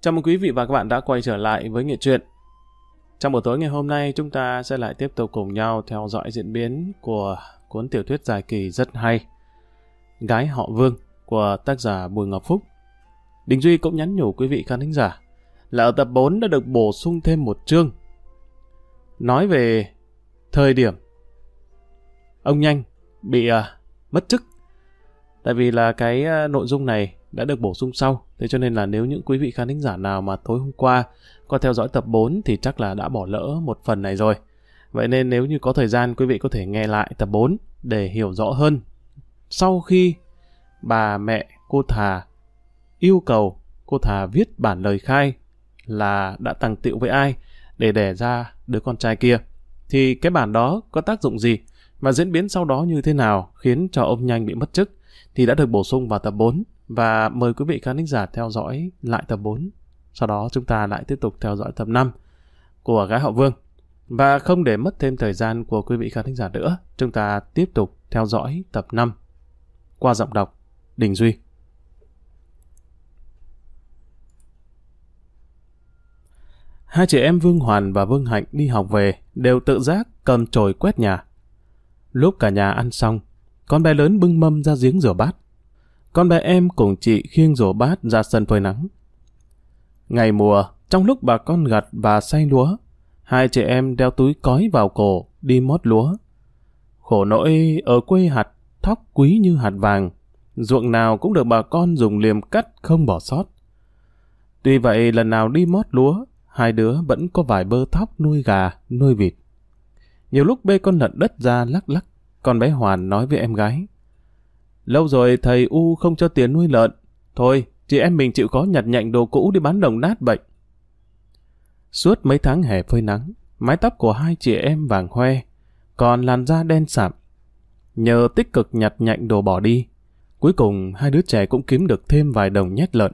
Chào mừng quý vị và các bạn đã quay trở lại với Nghệ truyện. Trong buổi tối ngày hôm nay, chúng ta sẽ lại tiếp tục cùng nhau theo dõi diễn biến của cuốn tiểu thuyết dài kỳ rất hay Gái họ Vương của tác giả Bùi Ngọc Phúc. Đình Duy cũng nhắn nhủ quý vị khán thính giả là ở tập 4 đã được bổ sung thêm một chương nói về thời điểm ông Nhanh bị uh, mất chức. Tại vì là cái uh, nội dung này đã được bổ sung sau. Thế cho nên là nếu những quý vị khán thính giả nào mà tối hôm qua có theo dõi tập 4 thì chắc là đã bỏ lỡ một phần này rồi. Vậy nên nếu như có thời gian quý vị có thể nghe lại tập 4 để hiểu rõ hơn. Sau khi bà mẹ cô Thà yêu cầu cô Thà viết bản lời khai là đã tăng tiệu với ai để đẻ ra đứa con trai kia, thì cái bản đó có tác dụng gì và diễn biến sau đó như thế nào khiến cho ông Nhanh bị mất chức thì đã được bổ sung vào tập 4 và mời quý vị khán giả theo dõi lại tập 4. Sau đó chúng ta lại tiếp tục theo dõi tập 5 của Gái Họ Vương. Và không để mất thêm thời gian của quý vị khán giả nữa, chúng ta tiếp tục theo dõi tập 5 qua giọng đọc Đình Duy. Hai chị em Vương Hoàn và Vương Hạnh đi học về đều tự giác cầm chổi quét nhà. Lúc cả nhà ăn xong, con bé lớn bưng mâm ra giếng rửa bát. Con bé em cùng chị khiêng rổ bát ra sân phơi nắng. Ngày mùa, trong lúc bà con gặt và say lúa, hai chị em đeo túi cói vào cổ, đi mót lúa. Khổ nỗi ở quê hạt thóc quý như hạt vàng, ruộng nào cũng được bà con dùng liềm cắt không bỏ sót. Tuy vậy lần nào đi mót lúa, hai đứa vẫn có vài bơ thóc nuôi gà, nuôi vịt. Nhiều lúc bê con lợn đất ra lắc lắc, con bé Hoàn nói với em gái. Lâu rồi thầy U không cho tiền nuôi lợn. Thôi, chị em mình chịu khó nhặt nhạnh đồ cũ đi bán đồng nát bệnh. Suốt mấy tháng hè phơi nắng, mái tóc của hai chị em vàng hoe, còn làn da đen sạm. Nhờ tích cực nhặt nhạnh đồ bỏ đi, cuối cùng hai đứa trẻ cũng kiếm được thêm vài đồng nhét lợn.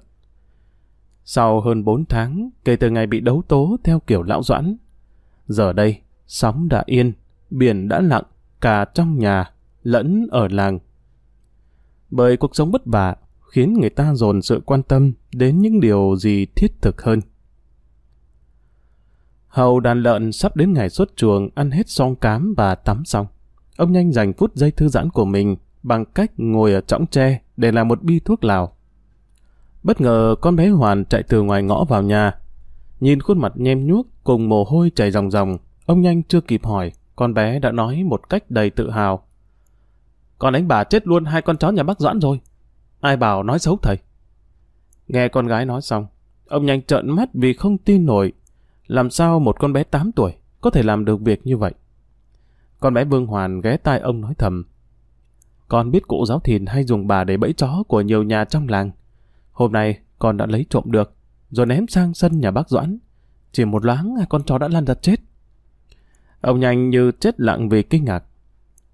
Sau hơn 4 tháng, kể từ ngày bị đấu tố theo kiểu lão doãn, giờ đây, sóng đã yên, biển đã lặng, cả trong nhà, lẫn ở làng. Bởi cuộc sống bất vả khiến người ta dồn sự quan tâm đến những điều gì thiết thực hơn. Hầu đàn lợn sắp đến ngày xuất chuồng ăn hết xong cám và tắm xong. Ông nhanh dành phút giây thư giãn của mình bằng cách ngồi ở trõng tre để làm một bi thuốc lào. Bất ngờ con bé Hoàn chạy từ ngoài ngõ vào nhà. Nhìn khuôn mặt nhem nhuốc cùng mồ hôi chảy ròng ròng, ông nhanh chưa kịp hỏi, con bé đã nói một cách đầy tự hào. Con đánh bà chết luôn hai con chó nhà bác Doãn rồi. Ai bảo nói xấu thầy? Nghe con gái nói xong, ông nhanh trợn mắt vì không tin nổi. Làm sao một con bé 8 tuổi có thể làm được việc như vậy? Con bé Vương Hoàn ghé tai ông nói thầm. Con biết cụ giáo thìn hay dùng bà để bẫy chó của nhiều nhà trong làng. Hôm nay con đã lấy trộm được, rồi ném sang sân nhà bác Doãn. Chỉ một loáng con chó đã lăn ra chết. Ông nhanh như chết lặng vì kinh ngạc.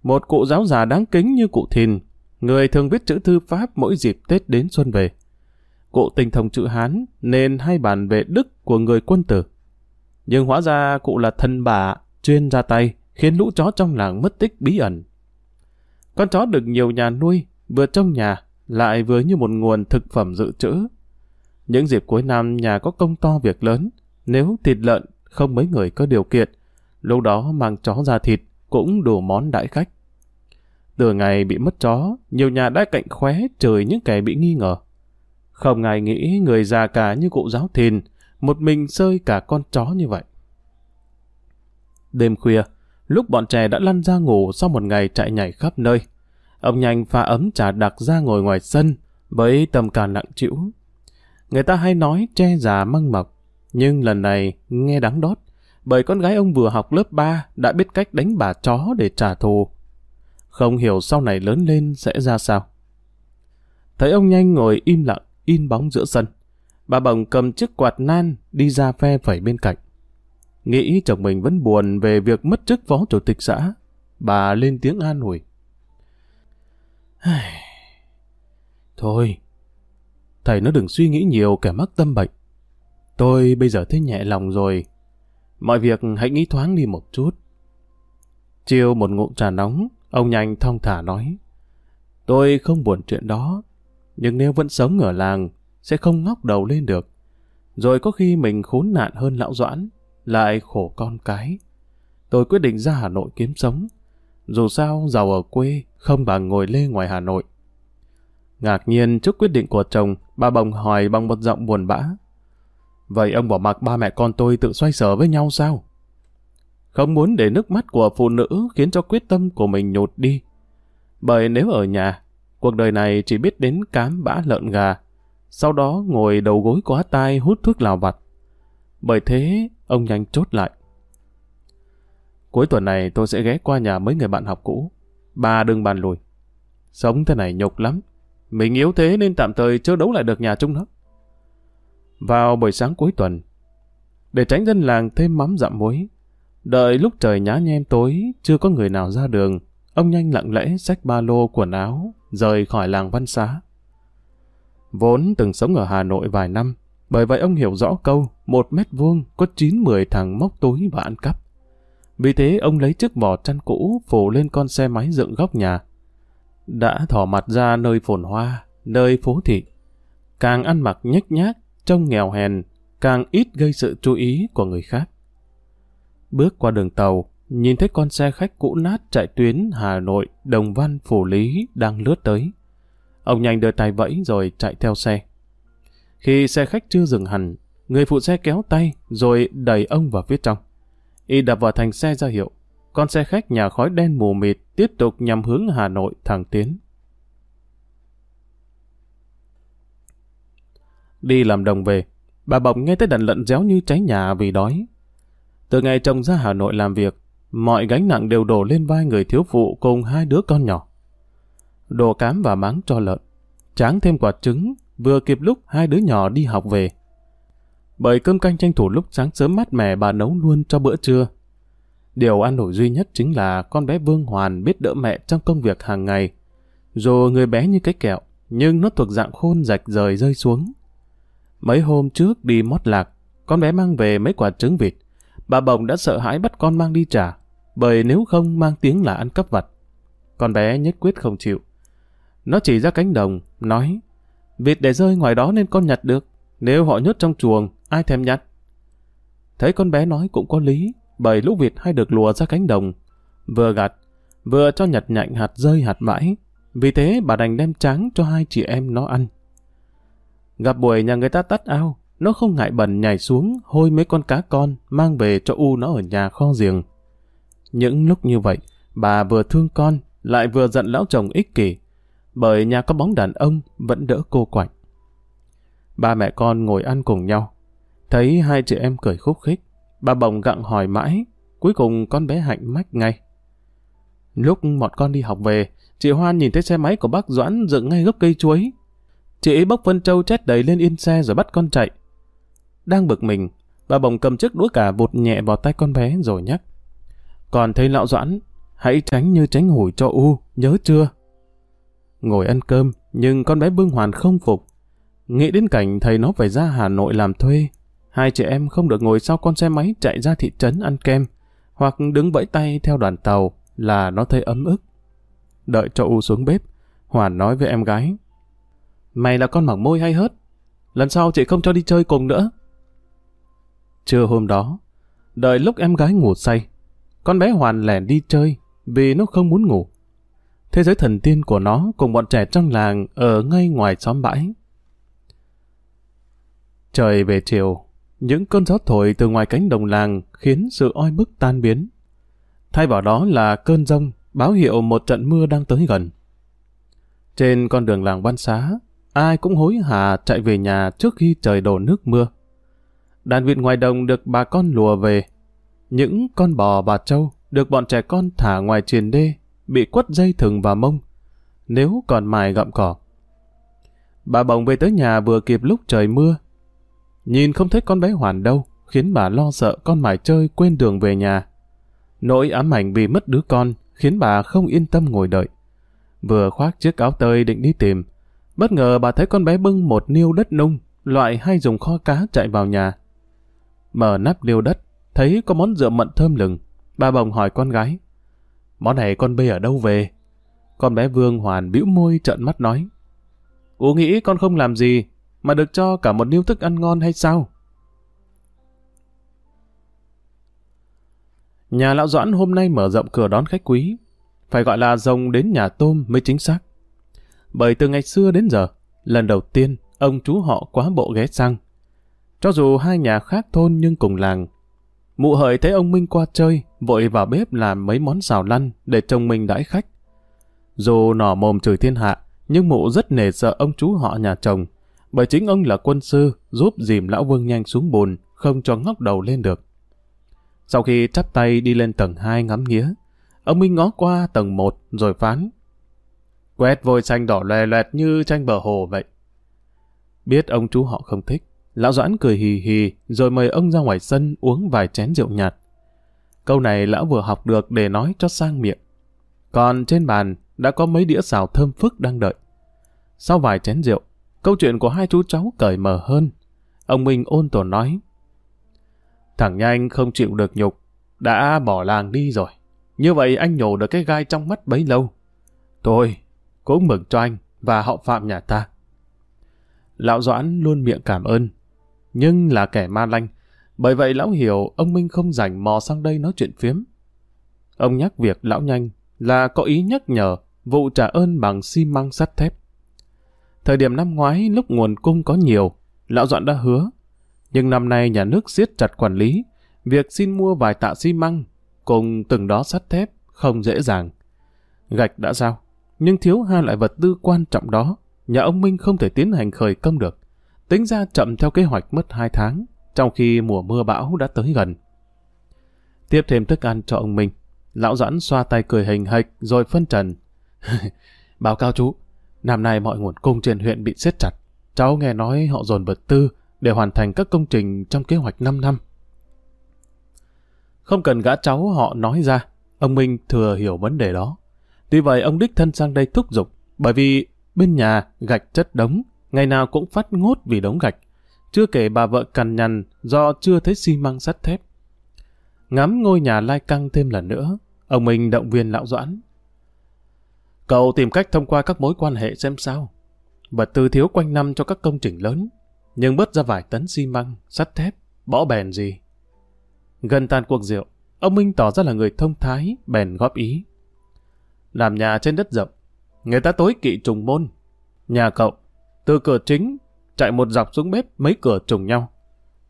Một cụ giáo già đáng kính như cụ Thìn, người thường viết chữ thư Pháp mỗi dịp Tết đến xuân về. Cụ tinh thông chữ Hán nên hay bàn về đức của người quân tử. Nhưng hóa ra cụ là thân bà, chuyên ra tay, khiến lũ chó trong làng mất tích bí ẩn. Con chó được nhiều nhà nuôi, vừa trong nhà, lại vừa như một nguồn thực phẩm dự trữ. Những dịp cuối năm nhà có công to việc lớn, nếu thịt lợn không mấy người có điều kiện, lúc đó mang chó ra thịt cũng đủ món đại khách. Từ ngày bị mất chó, nhiều nhà đã cạnh khóe trời những kẻ bị nghi ngờ. Không ai nghĩ người già cả như cụ giáo thìn, một mình sơi cả con chó như vậy. Đêm khuya, lúc bọn trẻ đã lăn ra ngủ sau một ngày chạy nhảy khắp nơi, ông nhanh pha ấm trà đặc ra ngồi ngoài sân với tâm can nặng chịu. Người ta hay nói che già măng mọc, nhưng lần này nghe đáng đót, bởi con gái ông vừa học lớp 3 đã biết cách đánh bà chó để trả thù. Không hiểu sau này lớn lên sẽ ra sao. Thấy ông nhanh ngồi im lặng, in bóng giữa sân. Bà bồng cầm chiếc quạt nan đi ra phe phẩy bên cạnh. Nghĩ chồng mình vẫn buồn về việc mất chức phó chủ tịch xã. Bà lên tiếng an ủi. Thôi, thầy nó đừng suy nghĩ nhiều kẻ mắc tâm bệnh. Tôi bây giờ thấy nhẹ lòng rồi. Mọi việc hãy nghĩ thoáng đi một chút. Chiều một ngụm trà nóng, ông nhanh thong thả nói. Tôi không buồn chuyện đó, nhưng nếu vẫn sống ở làng, sẽ không ngóc đầu lên được. Rồi có khi mình khốn nạn hơn lão Doãn, lại khổ con cái. Tôi quyết định ra Hà Nội kiếm sống. Dù sao, giàu ở quê, không bằng ngồi lê ngoài Hà Nội. Ngạc nhiên trước quyết định của chồng, bà bồng hỏi bằng một giọng buồn bã. Vậy ông bỏ mặc ba mẹ con tôi tự xoay sở với nhau sao? Không muốn để nước mắt của phụ nữ khiến cho quyết tâm của mình nhột đi. Bởi nếu ở nhà, cuộc đời này chỉ biết đến cám bã lợn gà, sau đó ngồi đầu gối quá tai hút thuốc lào vặt. Bởi thế, ông nhanh chốt lại. Cuối tuần này tôi sẽ ghé qua nhà mấy người bạn học cũ. Bà đừng bàn lùi. Sống thế này nhục lắm. Mình yếu thế nên tạm thời chưa đấu lại được nhà chung nó. Vào buổi sáng cuối tuần, để tránh dân làng thêm mắm dặm muối, đợi lúc trời nhá nhem tối, chưa có người nào ra đường, ông nhanh lặng lẽ xách ba lô quần áo, rời khỏi làng văn xá. Vốn từng sống ở Hà Nội vài năm, bởi vậy ông hiểu rõ câu một mét vuông có chín mười thằng móc túi và ăn cắp. Vì thế ông lấy chiếc vỏ chăn cũ phủ lên con xe máy dựng góc nhà. Đã thỏ mặt ra nơi phồn hoa, nơi phố thị. Càng ăn mặc nhếch nhác, trông nghèo hèn, càng ít gây sự chú ý của người khác. Bước qua đường tàu, nhìn thấy con xe khách cũ nát chạy tuyến Hà Nội, Đồng Văn, Phủ Lý đang lướt tới. Ông nhanh đưa tay vẫy rồi chạy theo xe. Khi xe khách chưa dừng hẳn, người phụ xe kéo tay rồi đẩy ông vào phía trong. Y đập vào thành xe ra hiệu. Con xe khách nhà khói đen mù mịt tiếp tục nhằm hướng Hà Nội thẳng tiến. Đi làm đồng về, bà Bọc nghe tới đàn lận réo như cháy nhà vì đói. Từ ngày chồng ra Hà Nội làm việc, mọi gánh nặng đều đổ lên vai người thiếu phụ cùng hai đứa con nhỏ. Đồ cám và máng cho lợn, tráng thêm quả trứng, vừa kịp lúc hai đứa nhỏ đi học về. Bởi cơm canh tranh thủ lúc sáng sớm mát mẻ bà nấu luôn cho bữa trưa. Điều ăn nổi duy nhất chính là con bé Vương Hoàn biết đỡ mẹ trong công việc hàng ngày. Dù người bé như cái kẹo, nhưng nó thuộc dạng khôn rạch rời rơi xuống. Mấy hôm trước đi mót lạc, con bé mang về mấy quả trứng vịt. Bà Bồng đã sợ hãi bắt con mang đi trả, bởi nếu không mang tiếng là ăn cắp vặt. Con bé nhất quyết không chịu. Nó chỉ ra cánh đồng, nói, vịt để rơi ngoài đó nên con nhặt được. Nếu họ nhốt trong chuồng, ai thèm nhặt? Thấy con bé nói cũng có lý, bởi lúc vịt hay được lùa ra cánh đồng. Vừa gặt, vừa cho nhặt nhạnh hạt rơi hạt vãi. Vì thế bà đành đem tráng cho hai chị em nó ăn. Gặp buổi nhà người ta tắt ao, nó không ngại bẩn nhảy xuống hôi mấy con cá con mang về cho U nó ở nhà kho giềng. Những lúc như vậy, bà vừa thương con, lại vừa giận lão chồng ích kỷ, bởi nhà có bóng đàn ông vẫn đỡ cô quạnh. Ba mẹ con ngồi ăn cùng nhau, thấy hai chị em cười khúc khích, bà bồng gặng hỏi mãi, cuối cùng con bé hạnh mách ngay. Lúc một con đi học về, chị Hoan nhìn thấy xe máy của bác Doãn dựng ngay gốc cây chuối, Chị ấy bốc phân trâu chết đầy lên yên xe rồi bắt con chạy. Đang bực mình, bà bồng cầm chiếc đũa cả vụt nhẹ vào tay con bé rồi nhắc. Còn thấy lão doãn, hãy tránh như tránh hủi cho U, nhớ chưa? Ngồi ăn cơm, nhưng con bé Bưng Hoàn không phục. Nghĩ đến cảnh thầy nó phải ra Hà Nội làm thuê. Hai chị em không được ngồi sau con xe máy chạy ra thị trấn ăn kem, hoặc đứng vẫy tay theo đoàn tàu là nó thấy ấm ức. Đợi cho U xuống bếp, Hoàn nói với em gái, Mày là con mỏng môi hay hớt? Lần sau chị không cho đi chơi cùng nữa. Trưa hôm đó, đợi lúc em gái ngủ say, con bé Hoàn lẻn đi chơi vì nó không muốn ngủ. Thế giới thần tiên của nó cùng bọn trẻ trong làng ở ngay ngoài xóm bãi. Trời về chiều, những cơn gió thổi từ ngoài cánh đồng làng khiến sự oi bức tan biến. Thay vào đó là cơn rông, báo hiệu một trận mưa đang tới gần. Trên con đường làng ban Xá, ai cũng hối hả chạy về nhà trước khi trời đổ nước mưa. Đàn vịt ngoài đồng được bà con lùa về. Những con bò bà trâu được bọn trẻ con thả ngoài triền đê, bị quất dây thừng và mông, nếu còn mài gặm cỏ. Bà bồng về tới nhà vừa kịp lúc trời mưa. Nhìn không thấy con bé Hoàn đâu, khiến bà lo sợ con mải chơi quên đường về nhà. Nỗi ám ảnh vì mất đứa con khiến bà không yên tâm ngồi đợi. Vừa khoác chiếc áo tơi định đi tìm, Bất ngờ bà thấy con bé bưng một niêu đất nung, loại hay dùng kho cá chạy vào nhà mở nắp liêu đất, thấy có món rượu mận thơm lừng. Bà bồng hỏi con gái, món này con bê ở đâu về? Con bé Vương Hoàn bĩu môi trợn mắt nói, Ú nghĩ con không làm gì, mà được cho cả một niêu thức ăn ngon hay sao? Nhà lão Doãn hôm nay mở rộng cửa đón khách quý, phải gọi là rồng đến nhà tôm mới chính xác. Bởi từ ngày xưa đến giờ, lần đầu tiên, ông chú họ quá bộ ghé sang, cho dù hai nhà khác thôn nhưng cùng làng. Mụ hợi thấy ông Minh qua chơi, vội vào bếp làm mấy món xào lăn để chồng mình đãi khách. Dù nỏ mồm chửi thiên hạ, nhưng mụ rất nề sợ ông chú họ nhà chồng, bởi chính ông là quân sư giúp dìm lão vương nhanh xuống bùn, không cho ngóc đầu lên được. Sau khi chắp tay đi lên tầng 2 ngắm nghía, ông Minh ngó qua tầng 1 rồi phán. Quét vôi xanh đỏ lè loẹt như tranh bờ hồ vậy. Biết ông chú họ không thích, lão Doãn cười hì hì rồi mời ông ra ngoài sân uống vài chén rượu nhạt. Câu này lão vừa học được để nói cho sang miệng. Còn trên bàn đã có mấy đĩa xào thơm phức đang đợi. Sau vài chén rượu, câu chuyện của hai chú cháu cởi mở hơn. Ông Minh ôn tồn nói. Thằng nhanh không chịu được nhục, đã bỏ làng đi rồi. Như vậy anh nhổ được cái gai trong mắt bấy lâu. thôi cũng mừng cho anh và họ phạm nhà ta. Lão Doãn luôn miệng cảm ơn, nhưng là kẻ ma lanh. Bởi vậy lão hiểu ông Minh không rảnh mò sang đây nói chuyện phiếm. Ông nhắc việc lão nhanh là có ý nhắc nhở vụ trả ơn bằng xi măng sắt thép. Thời điểm năm ngoái lúc nguồn cung có nhiều, lão dọn đã hứa. Nhưng năm nay nhà nước siết chặt quản lý, việc xin mua vài tạ xi măng cùng từng đó sắt thép không dễ dàng. Gạch đã sao? Nhưng thiếu hai loại vật tư quan trọng đó, nhà ông Minh không thể tiến hành khởi công được. Tính ra chậm theo kế hoạch mất hai tháng, trong khi mùa mưa bão đã tới gần. Tiếp thêm thức ăn cho ông Minh, lão doãn xoa tay cười hình hạch rồi phân trần. Báo cáo chú, năm nay mọi nguồn cung trên huyện bị siết chặt. Cháu nghe nói họ dồn vật tư để hoàn thành các công trình trong kế hoạch 5 năm. Không cần gã cháu họ nói ra, ông Minh thừa hiểu vấn đề đó. Tuy vậy ông đích thân sang đây thúc giục, bởi vì bên nhà gạch chất đống, ngày nào cũng phát ngốt vì đống gạch. Chưa kể bà vợ cằn nhằn do chưa thấy xi măng sắt thép. Ngắm ngôi nhà lai căng thêm lần nữa, ông Minh động viên lão doãn. Cậu tìm cách thông qua các mối quan hệ xem sao. Vật tư thiếu quanh năm cho các công trình lớn, nhưng bớt ra vài tấn xi măng, sắt thép, bỏ bèn gì. Gần tàn cuộc rượu, ông Minh tỏ ra là người thông thái, bèn góp ý. Làm nhà trên đất rộng, người ta tối kỵ trùng môn. Nhà cậu, từ cửa chính, chạy một dọc xuống bếp mấy cửa trùng nhau.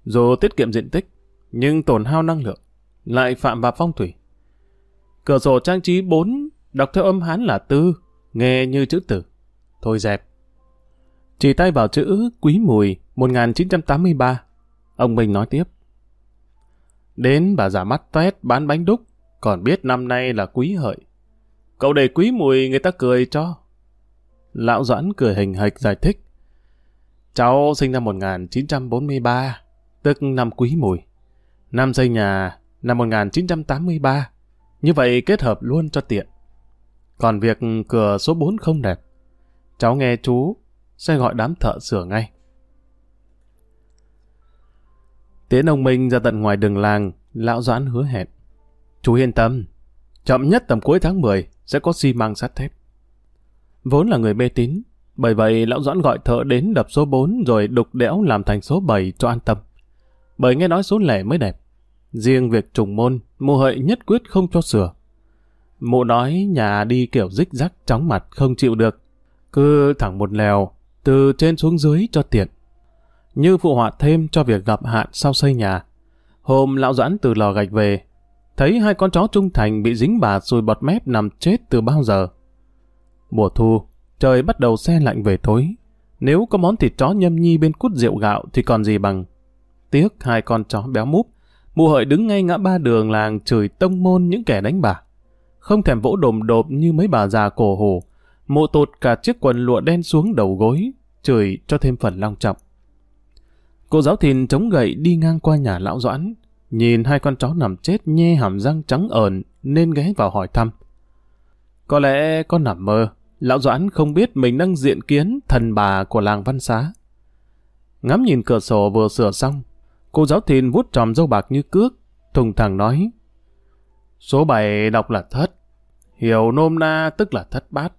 Dù tiết kiệm diện tích, nhưng tổn hao năng lượng, lại phạm vào phong thủy. Cửa sổ trang trí 4, đọc theo âm hán là tư, nghe như chữ tử. Thôi dẹp. Chỉ tay vào chữ Quý Mùi 1983. Ông Minh nói tiếp. Đến bà giả mắt toét bán bánh đúc, còn biết năm nay là quý hợi. Cậu để quý mùi người ta cười cho. Lão Doãn cười hình hạch giải thích. Cháu sinh năm 1943, tức năm quý mùi. Năm xây nhà năm 1983. Như vậy kết hợp luôn cho tiện. Còn việc cửa số 4 không đẹp. Cháu nghe chú sẽ gọi đám thợ sửa ngay. Tiến ông Minh ra tận ngoài đường làng, lão Doãn hứa hẹn. Chú yên tâm, chậm nhất tầm cuối tháng 10 sẽ có xi măng sắt thép. Vốn là người mê tín, bởi vậy lão Doãn gọi thợ đến đập số 4 rồi đục đẽo làm thành số 7 cho an tâm. Bởi nghe nói số lẻ mới đẹp. Riêng việc trùng môn, mụ hợi nhất quyết không cho sửa. Mụ nói nhà đi kiểu rích rắc chóng mặt không chịu được. Cứ thẳng một lèo, từ trên xuống dưới cho tiện. Như phụ họa thêm cho việc gặp hạn sau xây nhà. Hôm lão Doãn từ lò gạch về, thấy hai con chó trung thành bị dính bà sùi bọt mép nằm chết từ bao giờ. Mùa thu, trời bắt đầu xe lạnh về tối. Nếu có món thịt chó nhâm nhi bên cút rượu gạo thì còn gì bằng. Tiếc hai con chó béo múp, mụ hợi đứng ngay ngã ba đường làng chửi tông môn những kẻ đánh bà. Không thèm vỗ đồm đột như mấy bà già cổ hồ, mụ tụt cả chiếc quần lụa đen xuống đầu gối, chửi cho thêm phần long trọng. Cô giáo thìn chống gậy đi ngang qua nhà lão Doãn, nhìn hai con chó nằm chết nhe hàm răng trắng ờn nên ghé vào hỏi thăm. Có lẽ con nằm mơ, lão Doãn không biết mình đang diện kiến thần bà của làng văn xá. Ngắm nhìn cửa sổ vừa sửa xong, cô giáo thìn vuốt tròm dâu bạc như cước, thùng thẳng nói. Số 7 đọc là thất, hiểu nôm na tức là thất bát.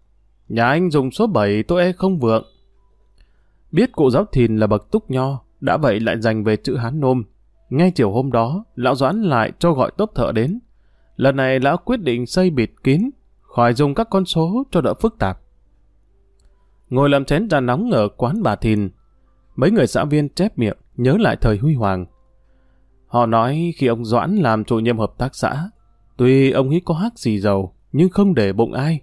Nhà anh dùng số 7 tôi e không vượng. Biết cụ giáo thìn là bậc túc nho, đã vậy lại dành về chữ Hán Nôm. Ngay chiều hôm đó, lão Doãn lại cho gọi tốp thợ đến. Lần này lão quyết định xây bịt kín, khỏi dùng các con số cho đỡ phức tạp. Ngồi làm chén trà nóng ở quán bà Thìn, mấy người xã viên chép miệng nhớ lại thời huy hoàng. Họ nói khi ông Doãn làm chủ nhiệm hợp tác xã, tuy ông ấy có hát gì giàu, nhưng không để bụng ai.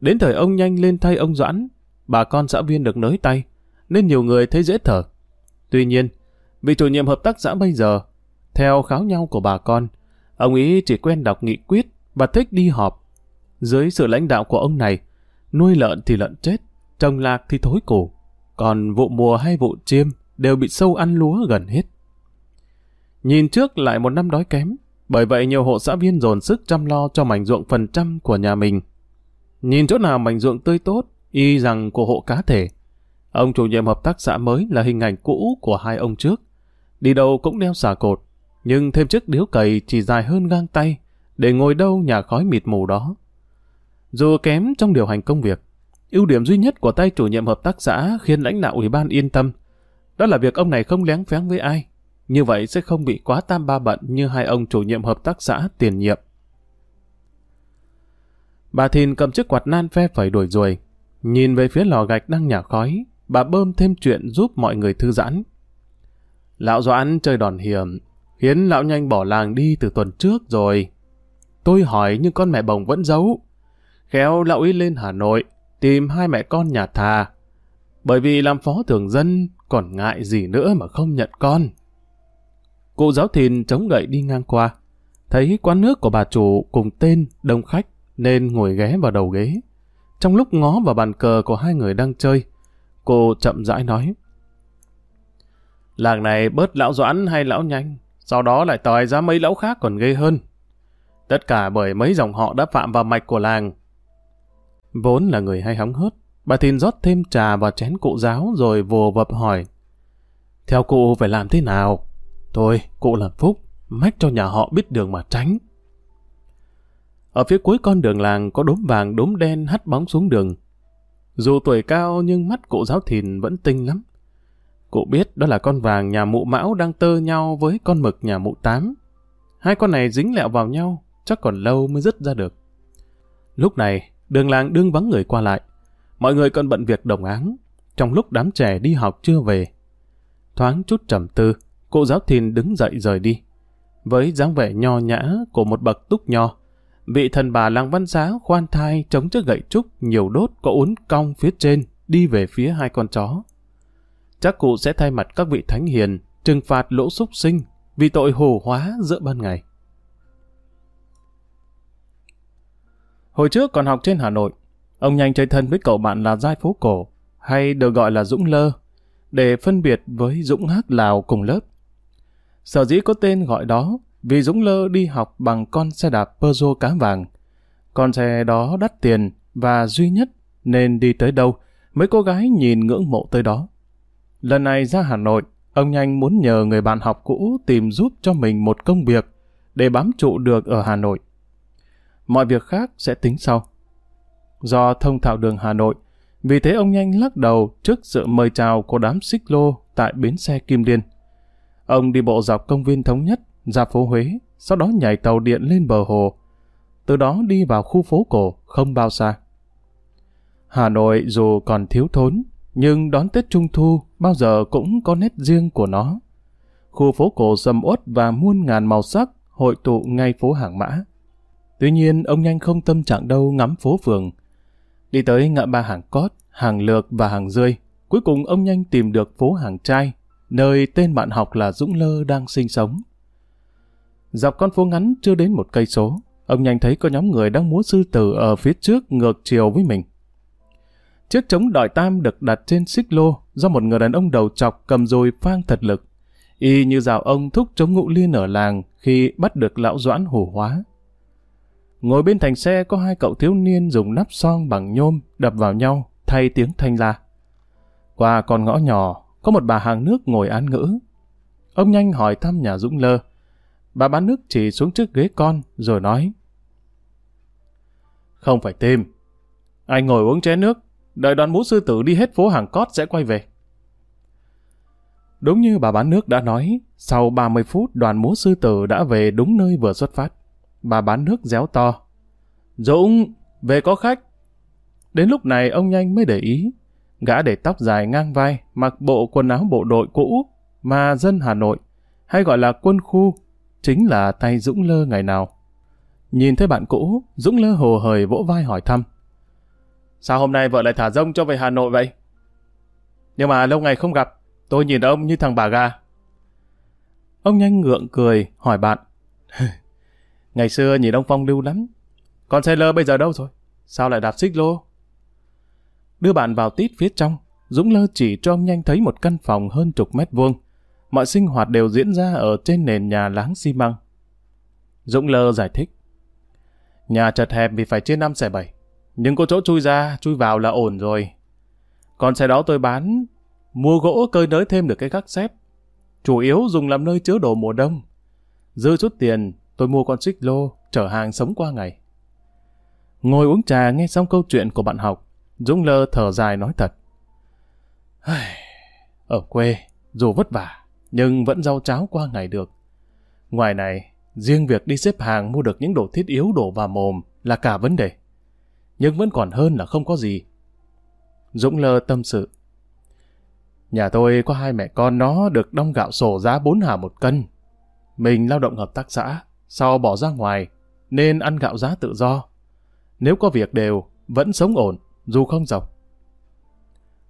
Đến thời ông nhanh lên thay ông Doãn, bà con xã viên được nới tay, nên nhiều người thấy dễ thở. Tuy nhiên, vị chủ nhiệm hợp tác xã bây giờ, theo kháo nhau của bà con, ông ấy chỉ quen đọc nghị quyết và thích đi họp. Dưới sự lãnh đạo của ông này, nuôi lợn thì lợn chết, trồng lạc thì thối củ, còn vụ mùa hay vụ chiêm đều bị sâu ăn lúa gần hết. Nhìn trước lại một năm đói kém, bởi vậy nhiều hộ xã viên dồn sức chăm lo cho mảnh ruộng phần trăm của nhà mình. Nhìn chỗ nào mảnh ruộng tươi tốt, y rằng của hộ cá thể. Ông chủ nhiệm hợp tác xã mới là hình ảnh cũ của hai ông trước. Đi đâu cũng đeo xà cột, nhưng thêm chiếc điếu cày chỉ dài hơn gang tay, để ngồi đâu nhà khói mịt mù đó. Dù kém trong điều hành công việc, ưu điểm duy nhất của tay chủ nhiệm hợp tác xã khiến lãnh đạo ủy ban yên tâm. Đó là việc ông này không lén phén với ai, như vậy sẽ không bị quá tam ba bận như hai ông chủ nhiệm hợp tác xã tiền nhiệm. Bà Thìn cầm chiếc quạt nan phe phẩy đuổi ruồi, nhìn về phía lò gạch đang nhả khói, bà bơm thêm chuyện giúp mọi người thư giãn. Lão Doãn chơi đòn hiểm, khiến lão nhanh bỏ làng đi từ tuần trước rồi. Tôi hỏi nhưng con mẹ bồng vẫn giấu. Khéo lão ý lên Hà Nội, tìm hai mẹ con nhà thà. Bởi vì làm phó thường dân còn ngại gì nữa mà không nhận con. Cụ giáo thìn chống gậy đi ngang qua. Thấy quán nước của bà chủ cùng tên đông khách nên ngồi ghé vào đầu ghế. Trong lúc ngó vào bàn cờ của hai người đang chơi, cô chậm rãi nói. Làng này bớt lão doãn hay lão nhanh, sau đó lại tòi ra mấy lão khác còn ghê hơn. Tất cả bởi mấy dòng họ đã phạm vào mạch của làng. Vốn là người hay hóng hớt, bà Thìn rót thêm trà vào chén cụ giáo rồi vồ vập hỏi. Theo cụ phải làm thế nào? Thôi, cụ làm phúc, mách cho nhà họ biết đường mà tránh. Ở phía cuối con đường làng có đốm vàng đốm đen hắt bóng xuống đường. Dù tuổi cao nhưng mắt cụ giáo thìn vẫn tinh lắm. Cụ biết đó là con vàng nhà mụ mão đang tơ nhau với con mực nhà mụ tám. Hai con này dính lẹo vào nhau, chắc còn lâu mới dứt ra được. Lúc này, đường làng đương vắng người qua lại. Mọi người còn bận việc đồng áng, trong lúc đám trẻ đi học chưa về. Thoáng chút trầm tư, cô giáo thìn đứng dậy rời đi. Với dáng vẻ nho nhã của một bậc túc nho, vị thần bà làng văn xá khoan thai chống chiếc gậy trúc nhiều đốt có uốn cong phía trên đi về phía hai con chó. Chắc cụ sẽ thay mặt các vị thánh hiền trừng phạt lỗ xúc sinh vì tội hồ hóa giữa ban ngày. Hồi trước còn học trên Hà Nội, ông nhanh chơi thân với cậu bạn là Giai Phố Cổ, hay được gọi là Dũng Lơ, để phân biệt với Dũng Hắc Lào cùng lớp. Sở dĩ có tên gọi đó vì Dũng Lơ đi học bằng con xe đạp Peugeot cá vàng. Con xe đó đắt tiền và duy nhất nên đi tới đâu mấy cô gái nhìn ngưỡng mộ tới đó. Lần này ra Hà Nội, ông Nhanh muốn nhờ người bạn học cũ tìm giúp cho mình một công việc để bám trụ được ở Hà Nội. Mọi việc khác sẽ tính sau. Do thông thạo đường Hà Nội, vì thế ông Nhanh lắc đầu trước sự mời chào của đám xích lô tại bến xe Kim Liên. Ông đi bộ dọc công viên Thống Nhất, ra phố Huế, sau đó nhảy tàu điện lên bờ hồ. Từ đó đi vào khu phố cổ không bao xa. Hà Nội dù còn thiếu thốn, nhưng đón Tết Trung Thu bao giờ cũng có nét riêng của nó. Khu phố cổ sầm uất và muôn ngàn màu sắc hội tụ ngay phố hàng mã. Tuy nhiên, ông nhanh không tâm trạng đâu ngắm phố phường. Đi tới ngã ba hàng cót, hàng lược và hàng rươi. Cuối cùng ông nhanh tìm được phố hàng trai, nơi tên bạn học là Dũng Lơ đang sinh sống. Dọc con phố ngắn chưa đến một cây số, ông nhanh thấy có nhóm người đang múa sư tử ở phía trước ngược chiều với mình. Chiếc trống đòi tam được đặt trên xích lô do một người đàn ông đầu chọc cầm dùi phang thật lực. Y như dạo ông thúc chống ngụ liên ở làng khi bắt được lão doãn hủ hóa. Ngồi bên thành xe có hai cậu thiếu niên dùng nắp son bằng nhôm đập vào nhau thay tiếng thanh la. Qua con ngõ nhỏ, có một bà hàng nước ngồi án ngữ. Ông nhanh hỏi thăm nhà Dũng Lơ. Bà bán nước chỉ xuống trước ghế con rồi nói. Không phải tìm. Anh ngồi uống chén nước, đợi đoàn mũ sư tử đi hết phố hàng cót sẽ quay về. Đúng như bà bán nước đã nói, sau 30 phút đoàn múa sư tử đã về đúng nơi vừa xuất phát bà bán nước réo to. Dũng, về có khách. Đến lúc này ông nhanh mới để ý. Gã để tóc dài ngang vai, mặc bộ quần áo bộ đội cũ mà dân Hà Nội, hay gọi là quân khu, chính là tay Dũng Lơ ngày nào. Nhìn thấy bạn cũ, Dũng Lơ hồ hời vỗ vai hỏi thăm. Sao hôm nay vợ lại thả rông cho về Hà Nội vậy? Nhưng mà lâu ngày không gặp, tôi nhìn ông như thằng bà gà. Ông nhanh ngượng cười, hỏi bạn. Ngày xưa nhìn ông phong lưu lắm. Con xe lơ bây giờ đâu rồi? Sao lại đạp xích lô? Đưa bạn vào tít phía trong, Dũng Lơ chỉ cho ông nhanh thấy một căn phòng hơn chục mét vuông. Mọi sinh hoạt đều diễn ra ở trên nền nhà láng xi măng. Dũng Lơ giải thích. Nhà chật hẹp vì phải trên năm xẻ bảy. Nhưng có chỗ chui ra, chui vào là ổn rồi. Còn xe đó tôi bán, mua gỗ cơi nới thêm được cái gác xếp. Chủ yếu dùng làm nơi chứa đồ mùa đông. Dư chút tiền, tôi mua con xích lô, chở hàng sống qua ngày. Ngồi uống trà nghe xong câu chuyện của bạn học, Dũng Lơ thở dài nói thật. Ở quê, dù vất vả, nhưng vẫn rau cháo qua ngày được. Ngoài này, riêng việc đi xếp hàng mua được những đồ thiết yếu đổ vào mồm là cả vấn đề. Nhưng vẫn còn hơn là không có gì. Dũng Lơ tâm sự. Nhà tôi có hai mẹ con nó được đong gạo sổ giá 4 hà một cân. Mình lao động hợp tác xã, sau bỏ ra ngoài, nên ăn gạo giá tự do. Nếu có việc đều, vẫn sống ổn, dù không giàu.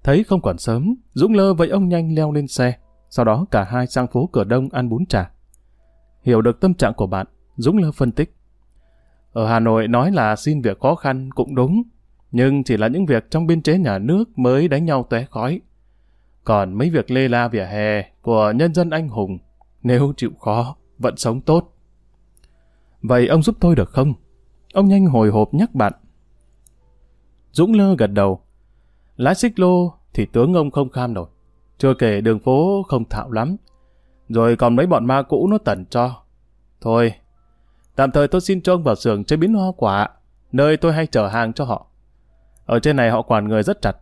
Thấy không còn sớm, Dũng lơ với ông nhanh leo lên xe, sau đó cả hai sang phố cửa đông ăn bún chả. Hiểu được tâm trạng của bạn, Dũng lơ phân tích. Ở Hà Nội nói là xin việc khó khăn cũng đúng, nhưng chỉ là những việc trong biên chế nhà nước mới đánh nhau tóe khói. Còn mấy việc lê la vỉa hè của nhân dân anh hùng, nếu chịu khó, vẫn sống tốt. Vậy ông giúp tôi được không? Ông nhanh hồi hộp nhắc bạn. Dũng lơ gật đầu. Lái xích lô thì tướng ông không kham nổi. Chưa kể đường phố không thạo lắm. Rồi còn mấy bọn ma cũ nó tẩn cho. Thôi, tạm thời tôi xin cho ông vào xưởng chế biến hoa quả, nơi tôi hay chở hàng cho họ. Ở trên này họ quản người rất chặt.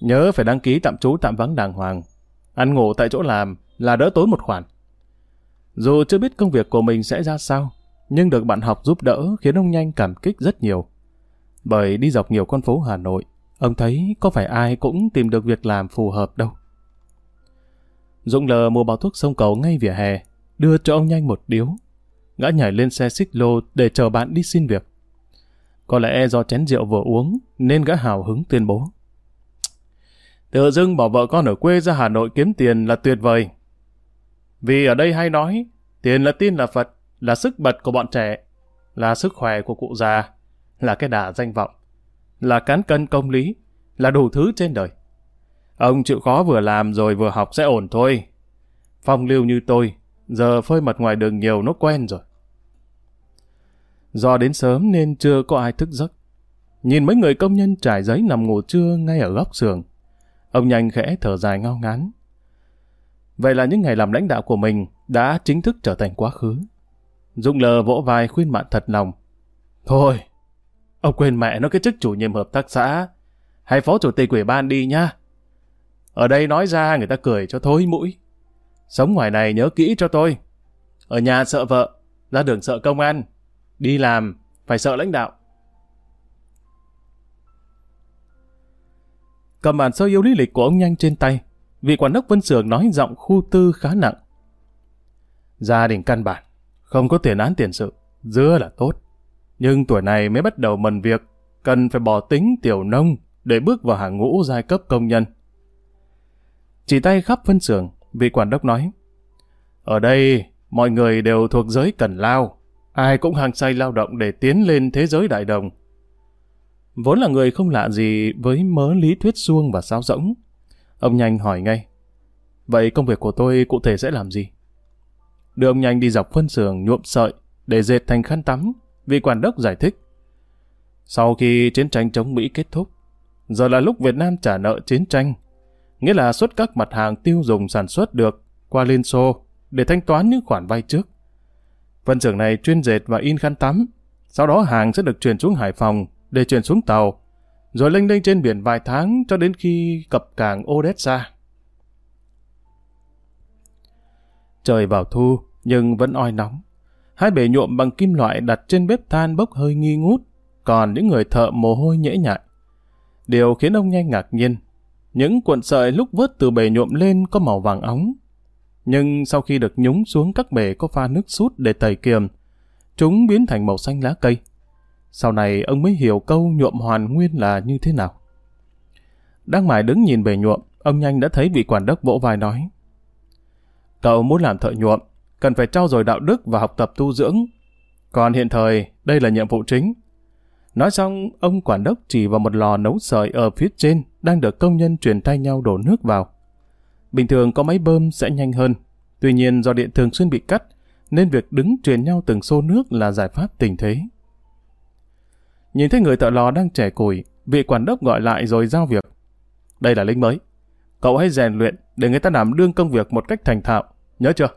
Nhớ phải đăng ký tạm trú tạm vắng đàng hoàng. Ăn ngủ tại chỗ làm là đỡ tốn một khoản. Dù chưa biết công việc của mình sẽ ra sao, nhưng được bạn học giúp đỡ khiến ông nhanh cảm kích rất nhiều. Bởi đi dọc nhiều con phố Hà Nội, ông thấy có phải ai cũng tìm được việc làm phù hợp đâu. Dũng lờ mua bao thuốc sông cầu ngay vỉa hè, đưa cho ông nhanh một điếu. Gã nhảy lên xe xích lô để chờ bạn đi xin việc. Có lẽ do chén rượu vừa uống nên gã hào hứng tuyên bố. Tự dưng bỏ vợ con ở quê ra Hà Nội kiếm tiền là tuyệt vời. Vì ở đây hay nói, tiền là tin là Phật, là sức bật của bọn trẻ, là sức khỏe của cụ già, là cái đà danh vọng, là cán cân công lý, là đủ thứ trên đời. Ông chịu khó vừa làm rồi vừa học sẽ ổn thôi. Phong lưu như tôi, giờ phơi mặt ngoài đường nhiều nó quen rồi. Do đến sớm nên chưa có ai thức giấc. Nhìn mấy người công nhân trải giấy nằm ngủ trưa ngay ở góc giường. Ông nhanh khẽ thở dài ngao ngán. Vậy là những ngày làm lãnh đạo của mình đã chính thức trở thành quá khứ. Dung lờ vỗ vai khuyên bạn thật lòng. Thôi, ông quên mẹ nó cái chức chủ nhiệm hợp tác xã, hay phó chủ tịch ủy ban đi nha. Ở đây nói ra người ta cười cho thối mũi. Sống ngoài này nhớ kỹ cho tôi. Ở nhà sợ vợ, ra đường sợ công an. Đi làm, phải sợ lãnh đạo. Cầm bản sơ yếu lý lịch của ông nhanh trên tay, vị quản đốc Vân Sường nói giọng khu tư khá nặng. Gia đình căn bản, không có tiền án tiền sự, dưa là tốt. Nhưng tuổi này mới bắt đầu mần việc, cần phải bỏ tính tiểu nông để bước vào hàng ngũ giai cấp công nhân. Chỉ tay khắp phân xưởng, vị quản đốc nói, Ở đây, mọi người đều thuộc giới cần lao, ai cũng hàng say lao động để tiến lên thế giới đại đồng. Vốn là người không lạ gì với mớ lý thuyết suông và sao rỗng. Ông nhanh hỏi ngay, Vậy công việc của tôi cụ thể sẽ làm gì? Đưa ông nhanh đi dọc phân xưởng nhuộm sợi để dệt thành khăn tắm, vị quản đốc giải thích. Sau khi chiến tranh chống Mỹ kết thúc, giờ là lúc Việt Nam trả nợ chiến tranh, nghĩa là xuất các mặt hàng tiêu dùng sản xuất được qua Liên Xô để thanh toán những khoản vay trước. Phân xưởng này chuyên dệt và in khăn tắm, sau đó hàng sẽ được chuyển xuống Hải Phòng để chuyển xuống tàu, rồi lênh đênh trên biển vài tháng cho đến khi cập cảng Odessa. Trời vào thu, nhưng vẫn oi nóng. Hai bể nhuộm bằng kim loại đặt trên bếp than bốc hơi nghi ngút, còn những người thợ mồ hôi nhễ nhại. Điều khiến ông nhanh ngạc nhiên, những cuộn sợi lúc vớt từ bể nhuộm lên có màu vàng óng. Nhưng sau khi được nhúng xuống các bể có pha nước sút để tẩy kiềm, chúng biến thành màu xanh lá cây. Sau này ông mới hiểu câu nhuộm hoàn nguyên là như thế nào. Đang mải đứng nhìn bể nhuộm, ông nhanh đã thấy vị quản đốc vỗ vai nói. Cậu muốn làm thợ nhuộm, cần phải trau dồi đạo đức và học tập tu dưỡng. Còn hiện thời, đây là nhiệm vụ chính. Nói xong, ông quản đốc chỉ vào một lò nấu sợi ở phía trên đang được công nhân truyền tay nhau đổ nước vào. Bình thường có máy bơm sẽ nhanh hơn. Tuy nhiên do điện thường xuyên bị cắt, nên việc đứng truyền nhau từng xô nước là giải pháp tình thế. Nhìn thấy người thợ lò đang trẻ củi, vị quản đốc gọi lại rồi giao việc. Đây là lính mới. Cậu hãy rèn luyện để người ta đảm đương công việc một cách thành thạo. Nhớ chưa?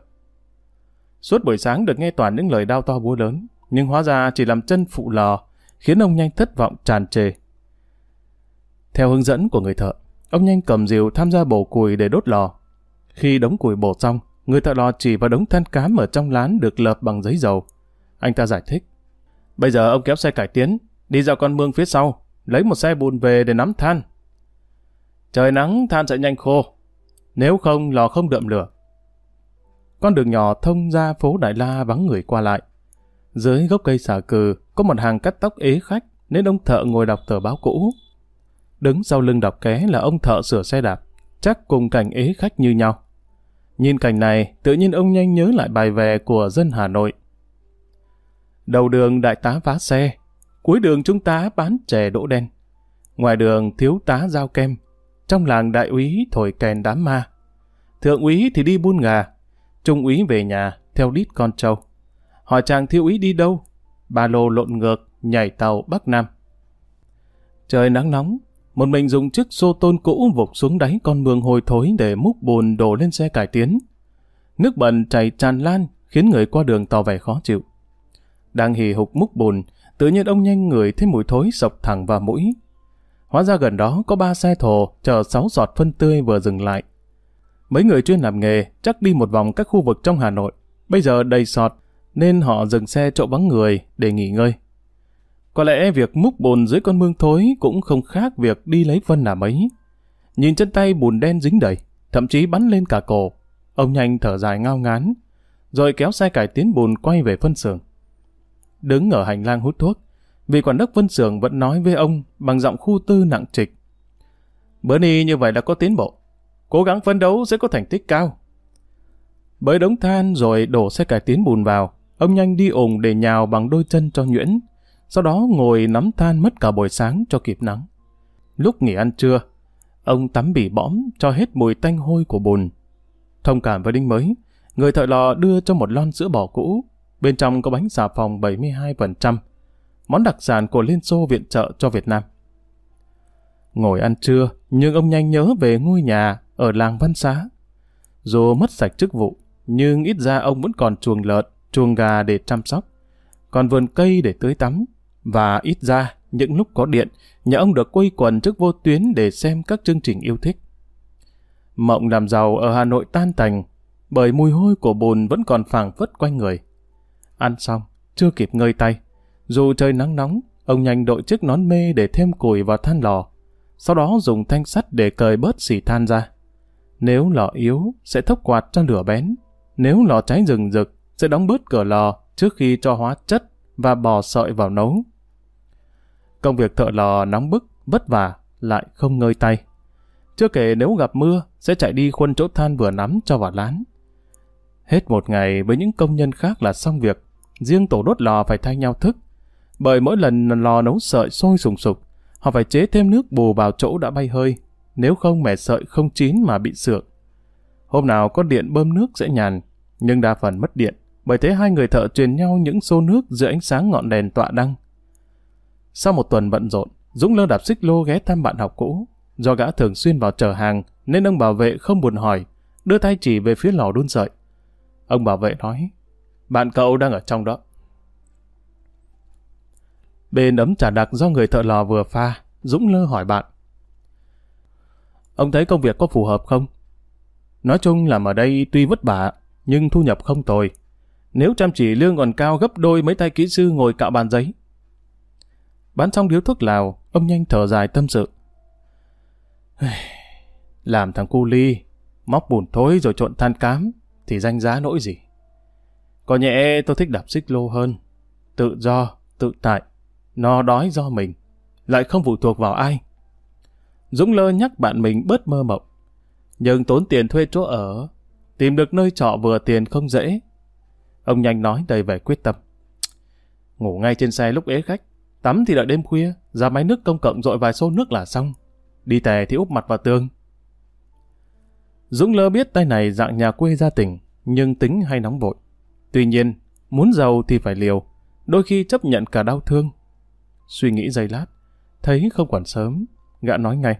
Suốt buổi sáng được nghe toàn những lời đau to búa lớn, nhưng hóa ra chỉ làm chân phụ lò, khiến ông nhanh thất vọng tràn trề. Theo hướng dẫn của người thợ, ông nhanh cầm rìu tham gia bổ củi để đốt lò. Khi đống củi bổ xong, người thợ lò chỉ vào đống than cám ở trong lán được lợp bằng giấy dầu. Anh ta giải thích. Bây giờ ông kéo xe cải tiến, đi dạo con mương phía sau, lấy một xe bùn về để nắm than. Trời nắng than sẽ nhanh khô, nếu không lò không đượm lửa. Con đường nhỏ thông ra phố Đại La vắng người qua lại. Dưới gốc cây xà cừ có một hàng cắt tóc ế khách nên ông thợ ngồi đọc tờ báo cũ. Đứng sau lưng đọc ké là ông thợ sửa xe đạp, chắc cùng cảnh ế khách như nhau. Nhìn cảnh này, tự nhiên ông nhanh nhớ lại bài về của dân Hà Nội. Đầu đường đại tá vá xe, cuối đường chúng ta bán chè đỗ đen. Ngoài đường thiếu tá giao kem, trong làng đại úy thổi kèn đám ma. Thượng úy thì đi buôn gà, trung úy về nhà theo đít con trâu. Hỏi chàng thiếu úy đi đâu? Ba lô lộn ngược, nhảy tàu Bắc Nam. Trời nắng nóng, một mình dùng chiếc xô tôn cũ vụt xuống đáy con mương hôi thối để múc bùn đổ lên xe cải tiến. Nước bẩn chảy tràn lan khiến người qua đường tỏ vẻ khó chịu. Đang hì hục múc bùn, tự nhiên ông nhanh người thấy mùi thối sộc thẳng vào mũi. Hóa ra gần đó có ba xe thồ chở sáu giọt phân tươi vừa dừng lại. Mấy người chuyên làm nghề chắc đi một vòng các khu vực trong Hà Nội. Bây giờ đầy sọt nên họ dừng xe chỗ vắng người để nghỉ ngơi. Có lẽ việc múc bùn dưới con mương thối cũng không khác việc đi lấy phân là mấy. Nhìn chân tay bùn đen dính đầy, thậm chí bắn lên cả cổ. Ông nhanh thở dài ngao ngán, rồi kéo xe cải tiến bùn quay về phân xưởng. Đứng ở hành lang hút thuốc, vị quản đốc phân xưởng vẫn nói với ông bằng giọng khu tư nặng trịch. Bữa ni như vậy đã có tiến bộ. Cố gắng phấn đấu sẽ có thành tích cao. Bới đống than rồi đổ xe cải tiến bùn vào, ông nhanh đi ủng để nhào bằng đôi chân cho nhuyễn, sau đó ngồi nắm than mất cả buổi sáng cho kịp nắng. Lúc nghỉ ăn trưa, ông tắm bỉ bõm cho hết mùi tanh hôi của bùn. Thông cảm với đinh mới, người thợ lò đưa cho một lon sữa bò cũ, bên trong có bánh xà phòng 72%, món đặc sản của Liên Xô viện trợ cho Việt Nam. Ngồi ăn trưa, nhưng ông nhanh nhớ về ngôi nhà ở làng Văn Xá. Dù mất sạch chức vụ, nhưng ít ra ông vẫn còn chuồng lợn, chuồng gà để chăm sóc, còn vườn cây để tưới tắm, và ít ra, những lúc có điện, nhà ông được quây quần trước vô tuyến để xem các chương trình yêu thích. Mộng làm giàu ở Hà Nội tan tành, bởi mùi hôi của bùn vẫn còn phảng phất quanh người. Ăn xong, chưa kịp ngơi tay. Dù trời nắng nóng, ông nhanh đội chiếc nón mê để thêm củi vào than lò. Sau đó dùng thanh sắt để cởi bớt xỉ than ra. Nếu lò yếu, sẽ thốc quạt cho lửa bén. Nếu lò cháy rừng rực, sẽ đóng bớt cửa lò trước khi cho hóa chất và bò sợi vào nấu. Công việc thợ lò nóng bức, vất vả, lại không ngơi tay. Chưa kể nếu gặp mưa, sẽ chạy đi khuân chỗ than vừa nắm cho vào lán. Hết một ngày với những công nhân khác là xong việc, riêng tổ đốt lò phải thay nhau thức. Bởi mỗi lần lò nấu sợi sôi sùng sục, họ phải chế thêm nước bù vào chỗ đã bay hơi, nếu không mẻ sợi không chín mà bị sượng. Hôm nào có điện bơm nước sẽ nhàn, nhưng đa phần mất điện, bởi thế hai người thợ truyền nhau những xô nước dưới ánh sáng ngọn đèn tọa đăng. Sau một tuần bận rộn, Dũng lơ đạp xích lô ghé thăm bạn học cũ. Do gã thường xuyên vào chở hàng, nên ông bảo vệ không buồn hỏi, đưa tay chỉ về phía lò đun sợi. Ông bảo vệ nói, bạn cậu đang ở trong đó. Bên ấm trà đặc do người thợ lò vừa pha, Dũng lơ hỏi bạn. Ông thấy công việc có phù hợp không? Nói chung làm ở đây tuy vất vả, nhưng thu nhập không tồi. Nếu chăm chỉ lương còn cao gấp đôi mấy tay kỹ sư ngồi cạo bàn giấy. Bán xong điếu thuốc lào, ông nhanh thở dài tâm sự. Làm thằng cu ly, móc bùn thối rồi trộn than cám, thì danh giá nỗi gì. Có nhẹ tôi thích đạp xích lô hơn. Tự do, tự tại, no đói do mình, lại không phụ thuộc vào ai. Dũng lơ nhắc bạn mình bớt mơ mộng. Nhưng tốn tiền thuê chỗ ở, tìm được nơi trọ vừa tiền không dễ. Ông nhanh nói đầy vẻ quyết tâm. Ngủ ngay trên xe lúc ế khách, tắm thì đợi đêm khuya, ra máy nước công cộng dội vài xô nước là xong. Đi tè thì úp mặt vào tường. Dũng lơ biết tay này dạng nhà quê gia tỉnh, nhưng tính hay nóng vội. Tuy nhiên, muốn giàu thì phải liều, đôi khi chấp nhận cả đau thương. Suy nghĩ giây lát, thấy không còn sớm, gã nói ngay.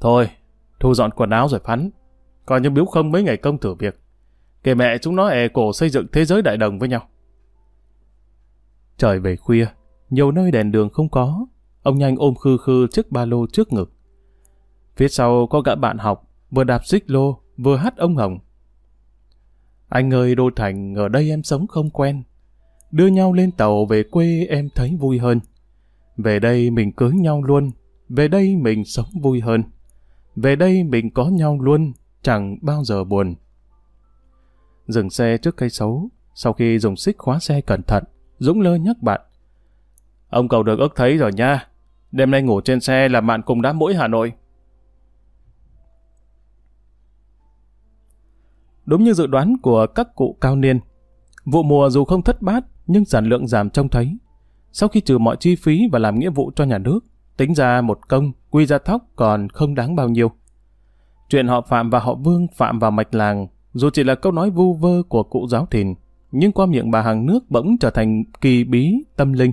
Thôi, thu dọn quần áo rồi phắn, coi như biếu không mấy ngày công thử việc. Kể mẹ chúng nó è cổ xây dựng thế giới đại đồng với nhau. Trời về khuya, nhiều nơi đèn đường không có, ông nhanh ôm khư khư chiếc ba lô trước ngực. Phía sau có gã bạn học, vừa đạp xích lô, vừa hát ông Hồng. Anh ơi Đô Thành, ở đây em sống không quen. Đưa nhau lên tàu về quê em thấy vui hơn. Về đây mình cưới nhau luôn, về đây mình sống vui hơn. Về đây mình có nhau luôn, chẳng bao giờ buồn. Dừng xe trước cây xấu, sau khi dùng xích khóa xe cẩn thận, Dũng lơ nhắc bạn. Ông cầu được ước thấy rồi nha, đêm nay ngủ trên xe là bạn cùng đám mũi Hà Nội. Đúng như dự đoán của các cụ cao niên, vụ mùa dù không thất bát nhưng sản lượng giảm trông thấy. Sau khi trừ mọi chi phí và làm nghĩa vụ cho nhà nước, tính ra một công, quy ra thóc còn không đáng bao nhiêu. Chuyện họ Phạm và họ Vương phạm vào mạch làng, dù chỉ là câu nói vu vơ của cụ giáo thìn, nhưng qua miệng bà hàng nước bỗng trở thành kỳ bí, tâm linh.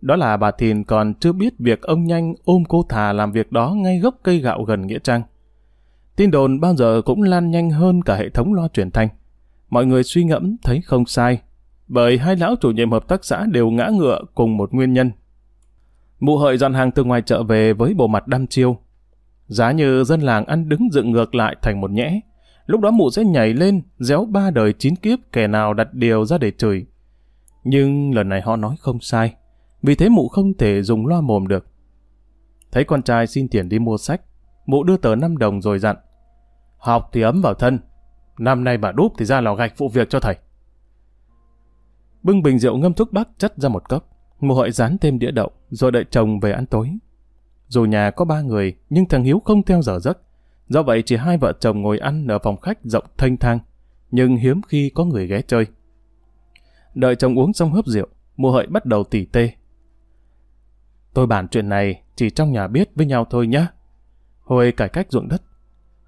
Đó là bà Thìn còn chưa biết việc ông nhanh ôm cô thà làm việc đó ngay gốc cây gạo gần Nghĩa Trang. Tin đồn bao giờ cũng lan nhanh hơn cả hệ thống loa truyền thanh. Mọi người suy ngẫm thấy không sai, bởi hai lão chủ nhiệm hợp tác xã đều ngã ngựa cùng một nguyên nhân. Mụ hợi dọn hàng từ ngoài chợ về với bộ mặt đăm chiêu. Giá như dân làng ăn đứng dựng ngược lại thành một nhẽ, lúc đó mụ sẽ nhảy lên, déo ba đời chín kiếp kẻ nào đặt điều ra để chửi. Nhưng lần này họ nói không sai, vì thế mụ không thể dùng loa mồm được. Thấy con trai xin tiền đi mua sách, mụ đưa tờ 5 đồng rồi dặn. Học thì ấm vào thân, năm nay bà đúp thì ra lò gạch phụ việc cho thầy. Bưng bình rượu ngâm thuốc bắc chất ra một cốc, mụ hội dán thêm đĩa đậu, rồi đợi chồng về ăn tối. Dù nhà có ba người, nhưng thằng Hiếu không theo giờ giấc. Do vậy chỉ hai vợ chồng ngồi ăn ở phòng khách rộng thanh thang, nhưng hiếm khi có người ghé chơi. Đợi chồng uống xong hớp rượu, mụ hợi bắt đầu tỉ tê. Tôi bàn chuyện này chỉ trong nhà biết với nhau thôi nhá. Hồi cải cách ruộng đất,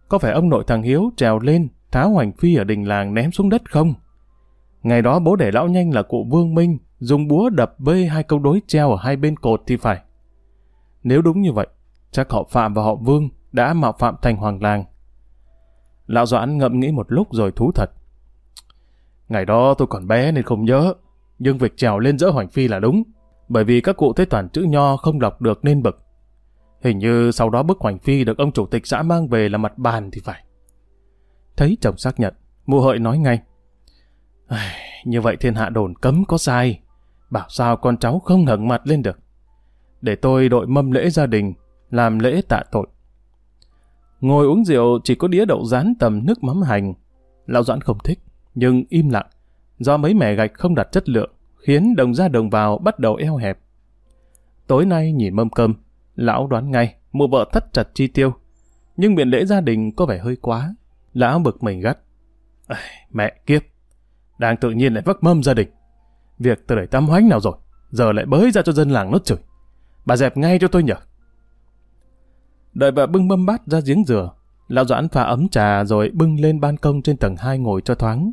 có phải ông nội thằng Hiếu trèo lên, tháo hoành phi ở đình làng ném xuống đất không? Ngày đó bố để lão nhanh là cụ Vương Minh, dùng búa đập bê hai câu đối treo ở hai bên cột thì phải. Nếu đúng như vậy, chắc họ Phạm và họ Vương đã mạo phạm thành hoàng làng. Lão Doãn ngậm nghĩ một lúc rồi thú thật. Ngày đó tôi còn bé nên không nhớ, nhưng việc trèo lên dỡ hoành phi là đúng, bởi vì các cụ thấy toàn chữ nho không đọc được nên bực. Hình như sau đó bức hoành phi được ông chủ tịch xã mang về là mặt bàn thì phải. Thấy chồng xác nhận, mụ hợi nói ngay. Như vậy thiên hạ đồn cấm có sai, bảo sao con cháu không ngẩng mặt lên được. Để tôi đội mâm lễ gia đình, làm lễ tạ tội. Ngồi uống rượu chỉ có đĩa đậu rán tầm nước mắm hành. Lão Doãn không thích, nhưng im lặng. Do mấy mẻ gạch không đặt chất lượng, khiến đồng ra đồng vào bắt đầu eo hẹp. Tối nay nhìn mâm cơm, lão đoán ngay, mụ vợ thất chặt chi tiêu. Nhưng miệng lễ gia đình có vẻ hơi quá. Lão bực mình gắt. Mẹ kiếp, đang tự nhiên lại vắc mâm gia đình. Việc tôi đẩy tam hoánh nào rồi, giờ lại bới ra cho dân làng nó chửi. Bà dẹp ngay cho tôi nhờ. Đợi vợ bưng mâm bát ra giếng dừa lão Doãn pha ấm trà rồi bưng lên ban công trên tầng 2 ngồi cho thoáng.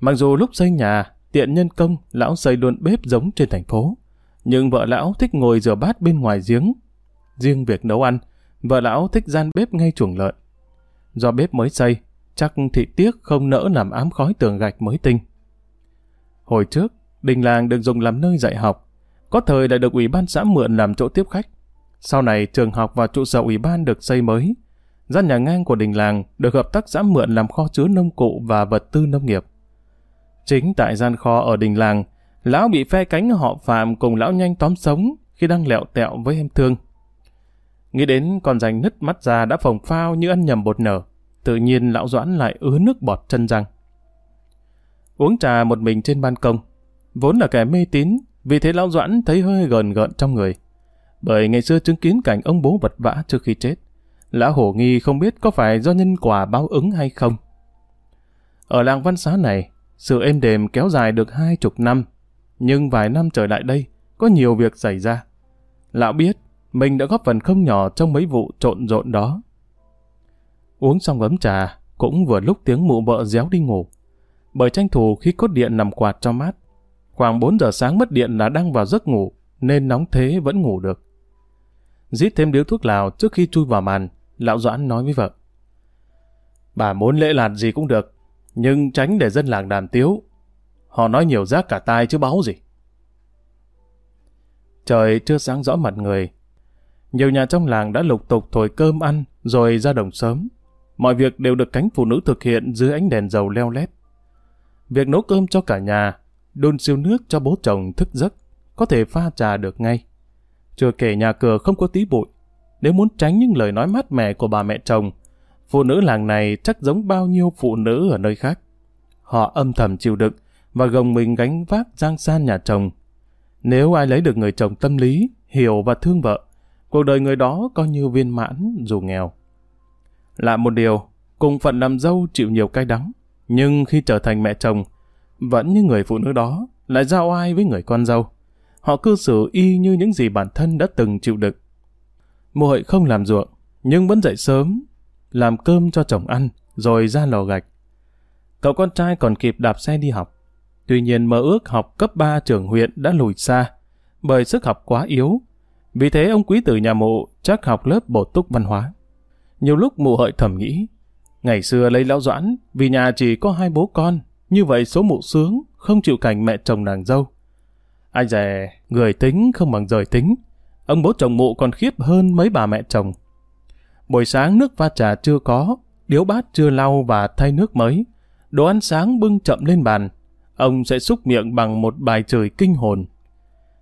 Mặc dù lúc xây nhà, tiện nhân công, lão xây luôn bếp giống trên thành phố, nhưng vợ lão thích ngồi rửa bát bên ngoài giếng. Riêng việc nấu ăn, vợ lão thích gian bếp ngay chuồng lợn. Do bếp mới xây, chắc thị tiếc không nỡ làm ám khói tường gạch mới tinh. Hồi trước, đình làng được dùng làm nơi dạy học, có thời lại được ủy ban xã mượn làm chỗ tiếp khách. Sau này trường học và trụ sở ủy ban được xây mới. Gian nhà ngang của đình làng được hợp tác xã mượn làm kho chứa nông cụ và vật tư nông nghiệp. Chính tại gian kho ở đình làng, lão bị phe cánh họ Phạm cùng lão nhanh tóm sống khi đang lẹo tẹo với em thương. Nghĩ đến con rành nứt mắt ra đã phồng phao như ăn nhầm bột nở, tự nhiên lão Doãn lại ứa nước bọt chân răng. Uống trà một mình trên ban công, vốn là kẻ mê tín, vì thế lão Doãn thấy hơi gờn gợn trong người. Bởi ngày xưa chứng kiến cảnh ông bố vật vã trước khi chết, lão hổ nghi không biết có phải do nhân quả báo ứng hay không. Ở làng văn xá này, sự êm đềm kéo dài được hai chục năm, nhưng vài năm trở lại đây, có nhiều việc xảy ra. Lão biết, mình đã góp phần không nhỏ trong mấy vụ trộn rộn đó. Uống xong ấm trà, cũng vừa lúc tiếng mụ vợ déo đi ngủ. Bởi tranh thủ khi cốt điện nằm quạt cho mát. Khoảng 4 giờ sáng mất điện là đang vào giấc ngủ, nên nóng thế vẫn ngủ được. Giết thêm điếu thuốc lào trước khi chui vào màn, lão Doãn nói với vợ. Bà muốn lễ lạt gì cũng được, nhưng tránh để dân làng đàn tiếu. Họ nói nhiều rác cả tai chứ báo gì. Trời chưa sáng rõ mặt người. Nhiều nhà trong làng đã lục tục thổi cơm ăn rồi ra đồng sớm. Mọi việc đều được cánh phụ nữ thực hiện dưới ánh đèn dầu leo lét. Việc nấu cơm cho cả nhà, đun siêu nước cho bố chồng thức giấc, có thể pha trà được ngay. Chưa kể nhà cửa không có tí bụi. Nếu muốn tránh những lời nói mát mẻ của bà mẹ chồng, phụ nữ làng này chắc giống bao nhiêu phụ nữ ở nơi khác. Họ âm thầm chịu đựng và gồng mình gánh vác giang san nhà chồng. Nếu ai lấy được người chồng tâm lý, hiểu và thương vợ, cuộc đời người đó coi như viên mãn dù nghèo. Lạ một điều, cùng phận làm dâu chịu nhiều cay đắng, nhưng khi trở thành mẹ chồng, vẫn như người phụ nữ đó lại giao ai với người con dâu. Họ cư xử y như những gì bản thân đã từng chịu đựng. Mùa hợi không làm ruộng, nhưng vẫn dậy sớm, làm cơm cho chồng ăn, rồi ra lò gạch. Cậu con trai còn kịp đạp xe đi học. Tuy nhiên mơ ước học cấp 3 trường huyện đã lùi xa, bởi sức học quá yếu. Vì thế ông quý tử nhà mụ chắc học lớp bổ túc văn hóa. Nhiều lúc mụ hợi thầm nghĩ, ngày xưa lấy lão doãn vì nhà chỉ có hai bố con, như vậy số mụ sướng, không chịu cảnh mẹ chồng nàng dâu. Ai dè, người tính không bằng rời tính. Ông bố chồng mụ còn khiếp hơn mấy bà mẹ chồng. Buổi sáng nước pha trà chưa có, điếu bát chưa lau và thay nước mới. Đồ ăn sáng bưng chậm lên bàn. Ông sẽ xúc miệng bằng một bài chửi kinh hồn.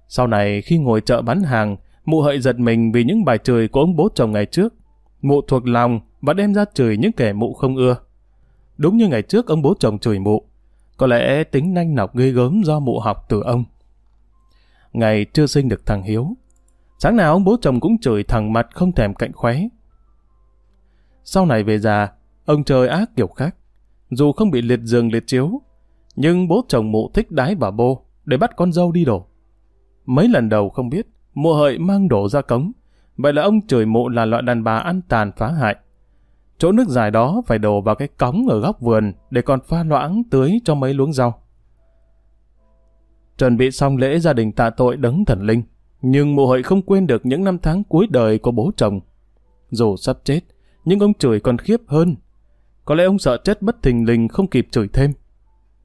Sau này khi ngồi chợ bán hàng, mụ hợi giật mình vì những bài chửi của ông bố chồng ngày trước. Mụ thuộc lòng và đem ra chửi những kẻ mụ không ưa. Đúng như ngày trước ông bố chồng chửi mụ. Có lẽ tính nanh nọc ghê gớm do mụ học từ ông. Ngày chưa sinh được thằng Hiếu. Sáng nào ông bố chồng cũng chửi thằng mặt không thèm cạnh khóe. Sau này về già, ông trời ác kiểu khác. Dù không bị liệt giường liệt chiếu, nhưng bố chồng mụ thích đái bà bô để bắt con dâu đi đổ. Mấy lần đầu không biết, mụ hợi mang đổ ra cống. Vậy là ông chửi mụ là loại đàn bà ăn tàn phá hại. Chỗ nước dài đó phải đổ vào cái cống ở góc vườn để còn pha loãng tưới cho mấy luống rau. Chuẩn bị xong lễ gia đình tạ tội đấng thần linh, nhưng mụ hợi không quên được những năm tháng cuối đời của bố chồng. Dù sắp chết, nhưng ông chửi còn khiếp hơn. Có lẽ ông sợ chết bất thình lình không kịp chửi thêm.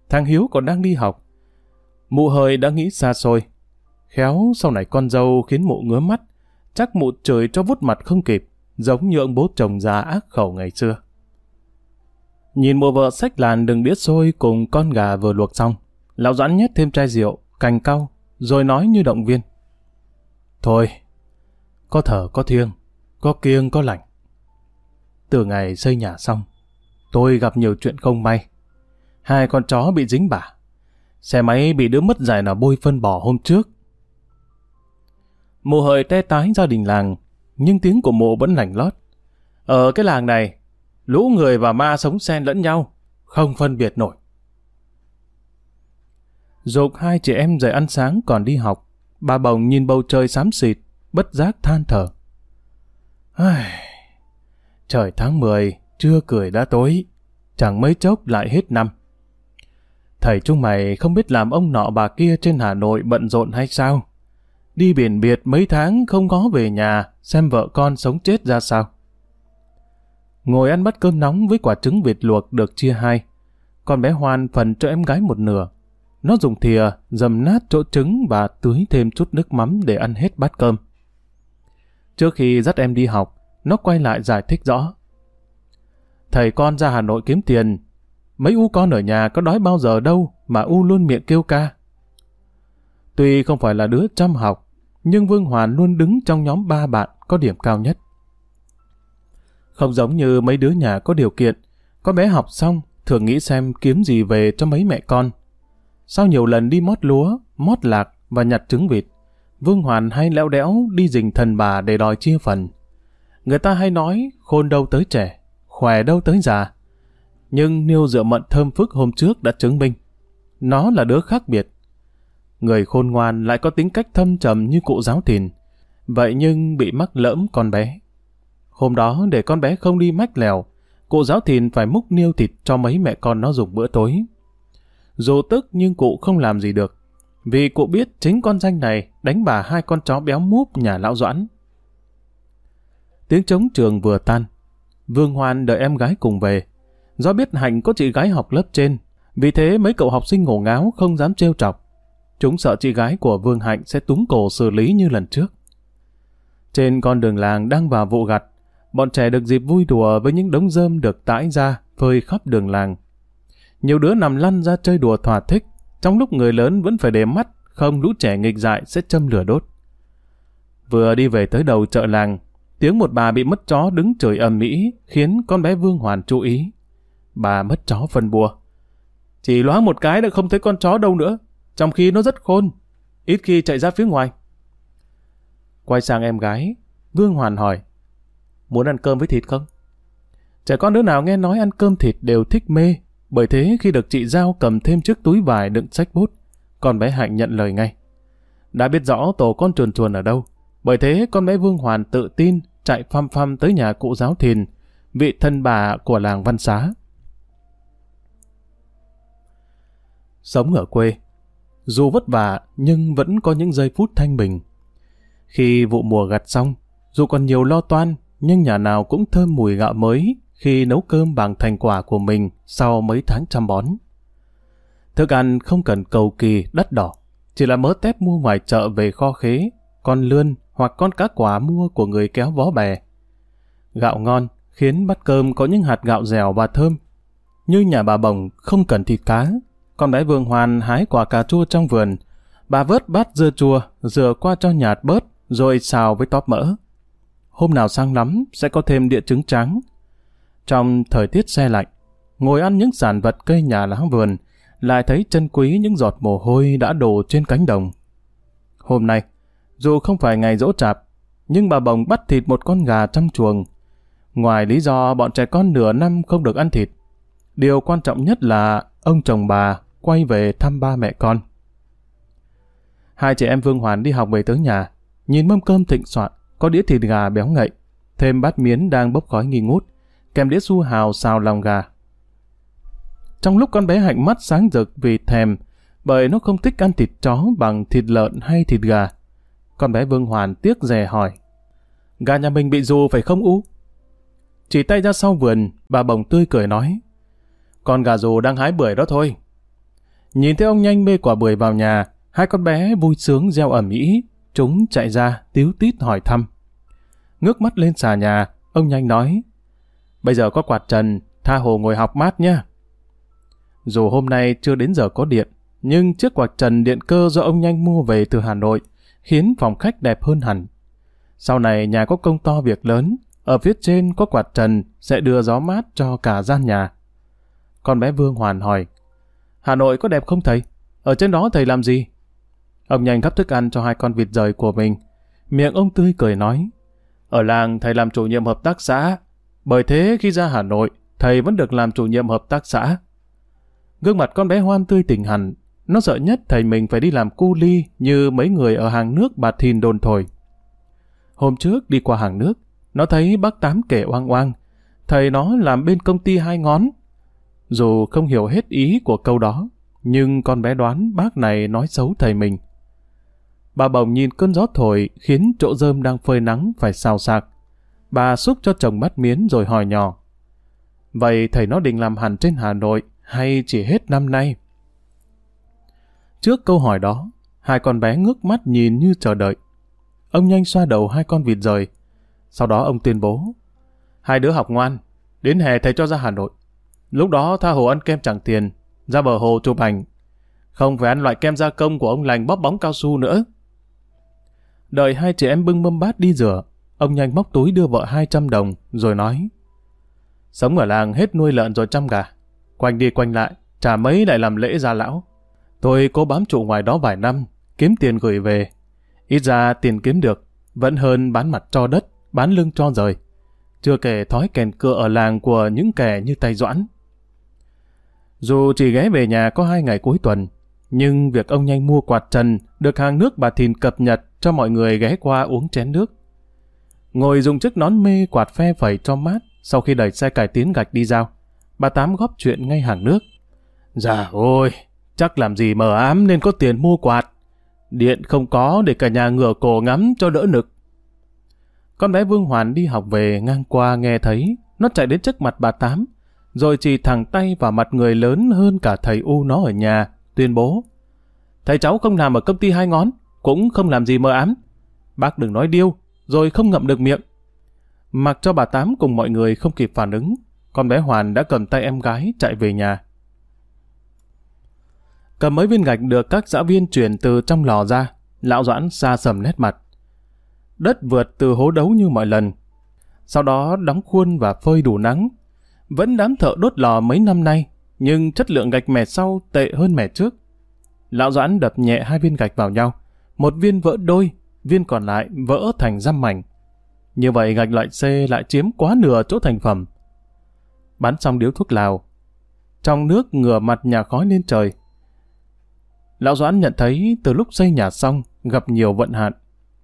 Thằng Hiếu còn đang đi học. Mụ hời đã nghĩ xa xôi. Khéo sau này con dâu khiến mụ ngứa mắt, chắc mụ chửi cho vút mặt không kịp, giống như ông bố chồng già ác khẩu ngày xưa. Nhìn mùa vợ sách làn đừng đĩa xôi cùng con gà vừa luộc xong, lão doãn nhét thêm chai rượu, cành cau, rồi nói như động viên. Thôi, có thở có thiêng, có kiêng có lạnh. Từ ngày xây nhà xong, tôi gặp nhiều chuyện không may. Hai con chó bị dính bả. Xe máy bị đứa mất giải nào bôi phân bò hôm trước. Mùa hời te tái gia đình làng, nhưng tiếng của mụ vẫn lành lót. Ở cái làng này, lũ người và ma sống xen lẫn nhau, không phân biệt nổi. Dục hai chị em dậy ăn sáng còn đi học, bà bồng nhìn bầu trời xám xịt, bất giác than thở. Ai... Trời tháng 10, chưa cười đã tối, chẳng mấy chốc lại hết năm. Thầy chúng mày không biết làm ông nọ bà kia trên Hà Nội bận rộn hay sao? Đi biển biệt mấy tháng không có về nhà, xem vợ con sống chết ra sao. Ngồi ăn bát cơm nóng với quả trứng vịt luộc được chia hai. Con bé Hoan phần cho em gái một nửa. Nó dùng thìa, dầm nát chỗ trứng và tưới thêm chút nước mắm để ăn hết bát cơm. Trước khi dắt em đi học, nó quay lại giải thích rõ. Thầy con ra Hà Nội kiếm tiền, mấy u con ở nhà có đói bao giờ đâu mà u luôn miệng kêu ca. Tuy không phải là đứa chăm học, nhưng Vương Hoàn luôn đứng trong nhóm ba bạn có điểm cao nhất. Không giống như mấy đứa nhà có điều kiện, có bé học xong thường nghĩ xem kiếm gì về cho mấy mẹ con. Sau nhiều lần đi mót lúa, mót lạc và nhặt trứng vịt, Vương Hoàn hay lẽo đẽo đi rình thần bà để đòi chia phần. Người ta hay nói khôn đâu tới trẻ, khỏe đâu tới già. Nhưng niêu rượu mận thơm phức hôm trước đã chứng minh. Nó là đứa khác biệt. Người khôn ngoan lại có tính cách thâm trầm như cụ giáo thìn. Vậy nhưng bị mắc lỡm con bé. Hôm đó để con bé không đi mách lèo, cụ giáo thìn phải múc niêu thịt cho mấy mẹ con nó dùng bữa tối. Dù tức nhưng cụ không làm gì được. Vì cụ biết chính con danh này đánh bà hai con chó béo múp nhà lão doãn. Tiếng trống trường vừa tan. Vương Hoan đợi em gái cùng về. Do biết Hạnh có chị gái học lớp trên, vì thế mấy cậu học sinh ngổ ngáo không dám trêu chọc. Chúng sợ chị gái của Vương Hạnh sẽ túng cổ xử lý như lần trước. Trên con đường làng đang vào vụ gặt, bọn trẻ được dịp vui đùa với những đống rơm được tải ra phơi khắp đường làng. Nhiều đứa nằm lăn ra chơi đùa thỏa thích, trong lúc người lớn vẫn phải để mắt, không lũ trẻ nghịch dại sẽ châm lửa đốt. Vừa đi về tới đầu chợ làng, tiếng một bà bị mất chó đứng trời ầm mỹ khiến con bé Vương Hoàn chú ý. Bà mất chó phân bùa. Chỉ lóa một cái đã không thấy con chó đâu nữa, trong khi nó rất khôn, ít khi chạy ra phía ngoài. Quay sang em gái, Vương Hoàn hỏi, muốn ăn cơm với thịt không? Trẻ con đứa nào nghe nói ăn cơm thịt đều thích mê, bởi thế khi được chị Giao cầm thêm chiếc túi vải đựng sách bút, con bé Hạnh nhận lời ngay. Đã biết rõ tổ con chuồn chuồn ở đâu, bởi thế con bé Vương Hoàn tự tin chạy phăm phăm tới nhà cụ giáo thìn, vị thân bà của làng Văn Xá. Sống ở quê, dù vất vả nhưng vẫn có những giây phút thanh bình. Khi vụ mùa gặt xong, dù còn nhiều lo toan, nhưng nhà nào cũng thơm mùi gạo mới khi nấu cơm bằng thành quả của mình sau mấy tháng chăm bón. Thức ăn không cần cầu kỳ, đắt đỏ, chỉ là mớ tép mua ngoài chợ về kho khế, con lươn hoặc con cá quả mua của người kéo vó bè. Gạo ngon khiến bát cơm có những hạt gạo dẻo và thơm. Như nhà bà Bồng không cần thịt cá, con bé Vương Hoàn hái quả cà chua trong vườn. Bà vớt bát dưa chua, rửa qua cho nhạt bớt, rồi xào với tóp mỡ. Hôm nào sang lắm, sẽ có thêm địa trứng trắng. Trong thời tiết xe lạnh, ngồi ăn những sản vật cây nhà lá vườn, lại thấy chân quý những giọt mồ hôi đã đổ trên cánh đồng. Hôm nay, dù không phải ngày dỗ chạp, nhưng bà Bồng bắt thịt một con gà trong chuồng. Ngoài lý do bọn trẻ con nửa năm không được ăn thịt, điều quan trọng nhất là ông chồng bà quay về thăm ba mẹ con. Hai chị em Vương Hoàn đi học về tới nhà, nhìn mâm cơm thịnh soạn, có đĩa thịt gà béo ngậy, thêm bát miến đang bốc khói nghi ngút, kèm đĩa su hào xào lòng gà. Trong lúc con bé hạnh mắt sáng rực vì thèm, bởi nó không thích ăn thịt chó bằng thịt lợn hay thịt gà. Con bé Vương Hoàn tiếc rè hỏi. Gà nhà mình bị dù phải không ú? Chỉ tay ra sau vườn, bà bồng tươi cười nói. Con gà dù đang hái bưởi đó thôi. Nhìn thấy ông nhanh bê quả bưởi vào nhà, hai con bé vui sướng gieo ẩm ý. Chúng chạy ra, tiếu tít hỏi thăm. Ngước mắt lên xà nhà, ông nhanh nói. Bây giờ có quạt trần, tha hồ ngồi học mát nhá. Dù hôm nay chưa đến giờ có điện, nhưng chiếc quạt trần điện cơ do ông nhanh mua về từ Hà Nội khiến phòng khách đẹp hơn hẳn. Sau này nhà có công to việc lớn, ở phía trên có quạt trần sẽ đưa gió mát cho cả gian nhà. Con bé Vương Hoàn hỏi, Hà Nội có đẹp không thầy? Ở trên đó thầy làm gì? Ông nhanh gắp thức ăn cho hai con vịt rời của mình. Miệng ông tươi cười nói, ở làng thầy làm chủ nhiệm hợp tác xã, bởi thế khi ra Hà Nội, thầy vẫn được làm chủ nhiệm hợp tác xã. Gương mặt con bé hoan tươi tỉnh hẳn, nó sợ nhất thầy mình phải đi làm cu ly như mấy người ở hàng nước bà thìn đồn thổi. Hôm trước đi qua hàng nước, nó thấy bác Tám kể oang oang. Thầy nó làm bên công ty hai ngón. Dù không hiểu hết ý của câu đó, nhưng con bé đoán bác này nói xấu thầy mình. Bà bồng nhìn cơn gió thổi khiến chỗ rơm đang phơi nắng phải xào sạc. Bà xúc cho chồng bát miến rồi hỏi nhỏ. Vậy thầy nó định làm hẳn trên Hà Nội hay chỉ hết năm nay? Trước câu hỏi đó, hai con bé ngước mắt nhìn như chờ đợi. Ông nhanh xoa đầu hai con vịt rời. Sau đó ông tuyên bố, hai đứa học ngoan, đến hè thầy cho ra Hà Nội. Lúc đó tha hồ ăn kem chẳng tiền, ra bờ hồ chụp ảnh. Không phải ăn loại kem gia công của ông lành bóp bóng cao su nữa. Đợi hai chị em bưng mâm bát đi rửa, ông nhanh móc túi đưa vợ 200 đồng, rồi nói. Sống ở làng hết nuôi lợn rồi chăm gà. Quanh đi quanh lại, trả mấy lại làm lễ gia lão. Tôi cố bám trụ ngoài đó vài năm, kiếm tiền gửi về. Ít ra tiền kiếm được, vẫn hơn bán mặt cho đất, bán lưng cho rời. Chưa kể thói kèn cựa ở làng của những kẻ như tay doãn. Dù chỉ ghé về nhà có hai ngày cuối tuần, nhưng việc ông nhanh mua quạt trần được hàng nước bà Thìn cập nhật cho mọi người ghé qua uống chén nước. Ngồi dùng chiếc nón mê quạt phe phẩy cho mát sau khi đẩy xe cải tiến gạch đi giao. Bà Tám góp chuyện ngay hàng nước. Dạ ôi, chắc làm gì mờ ám nên có tiền mua quạt. Điện không có để cả nhà ngửa cổ ngắm cho đỡ nực. Con bé Vương Hoàn đi học về ngang qua nghe thấy, nó chạy đến trước mặt bà Tám, rồi chỉ thẳng tay vào mặt người lớn hơn cả thầy U nó ở nhà, tuyên bố. Thầy cháu không làm ở công ty hai ngón, cũng không làm gì mờ ám. Bác đừng nói điêu, rồi không ngậm được miệng. Mặc cho bà Tám cùng mọi người không kịp phản ứng, con bé Hoàn đã cầm tay em gái chạy về nhà. Cầm mấy viên gạch được các xã viên chuyển từ trong lò ra, lão Doãn xa sầm nét mặt. Đất vượt từ hố đấu như mọi lần. Sau đó đóng khuôn và phơi đủ nắng. Vẫn đám thợ đốt lò mấy năm nay, nhưng chất lượng gạch mẻ sau tệ hơn mẻ trước. Lão Doãn đập nhẹ hai viên gạch vào nhau, một viên vỡ đôi, viên còn lại vỡ thành răm mảnh. Như vậy gạch loại C lại chiếm quá nửa chỗ thành phẩm. Bắn xong điếu thuốc lào. Trong nước ngửa mặt nhà khói lên trời. Lão Doãn nhận thấy từ lúc xây nhà xong gặp nhiều vận hạn.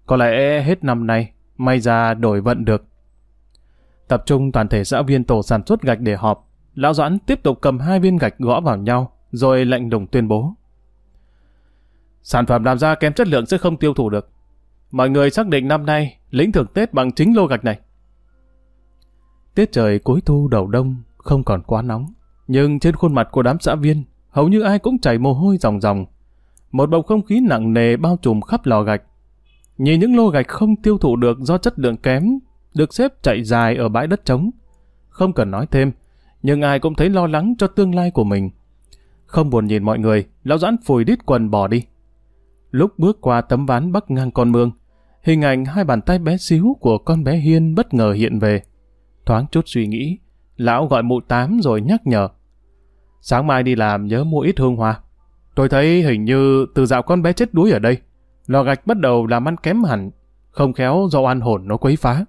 Có lẽ hết năm nay, may ra đổi vận được. Tập trung toàn thể xã viên tổ sản xuất gạch để họp. Lão Doãn tiếp tục cầm hai viên gạch gõ vào nhau, rồi lệnh lùng tuyên bố. Sản phẩm làm ra kém chất lượng sẽ không tiêu thụ được. Mọi người xác định năm nay lĩnh thưởng Tết bằng chính lô gạch này. Tiết trời cuối thu đầu đông không còn quá nóng, nhưng trên khuôn mặt của đám xã viên hầu như ai cũng chảy mồ hôi ròng ròng. Một bầu không khí nặng nề bao trùm khắp lò gạch. Nhìn những lô gạch không tiêu thụ được do chất lượng kém được xếp chạy dài ở bãi đất trống. Không cần nói thêm, nhưng ai cũng thấy lo lắng cho tương lai của mình. Không buồn nhìn mọi người, lão giãn phùi đít quần bỏ đi. Lúc bước qua tấm ván bắc ngang con mương, hình ảnh hai bàn tay bé xíu của con bé Hiên bất ngờ hiện về. Thoáng chút suy nghĩ, lão gọi mụ tám rồi nhắc nhở. Sáng mai đi làm nhớ mua ít hương hoa. Tôi thấy hình như từ dạo con bé chết đuối ở đây, lò gạch bắt đầu làm ăn kém hẳn, không khéo do oan hồn nó quấy phá.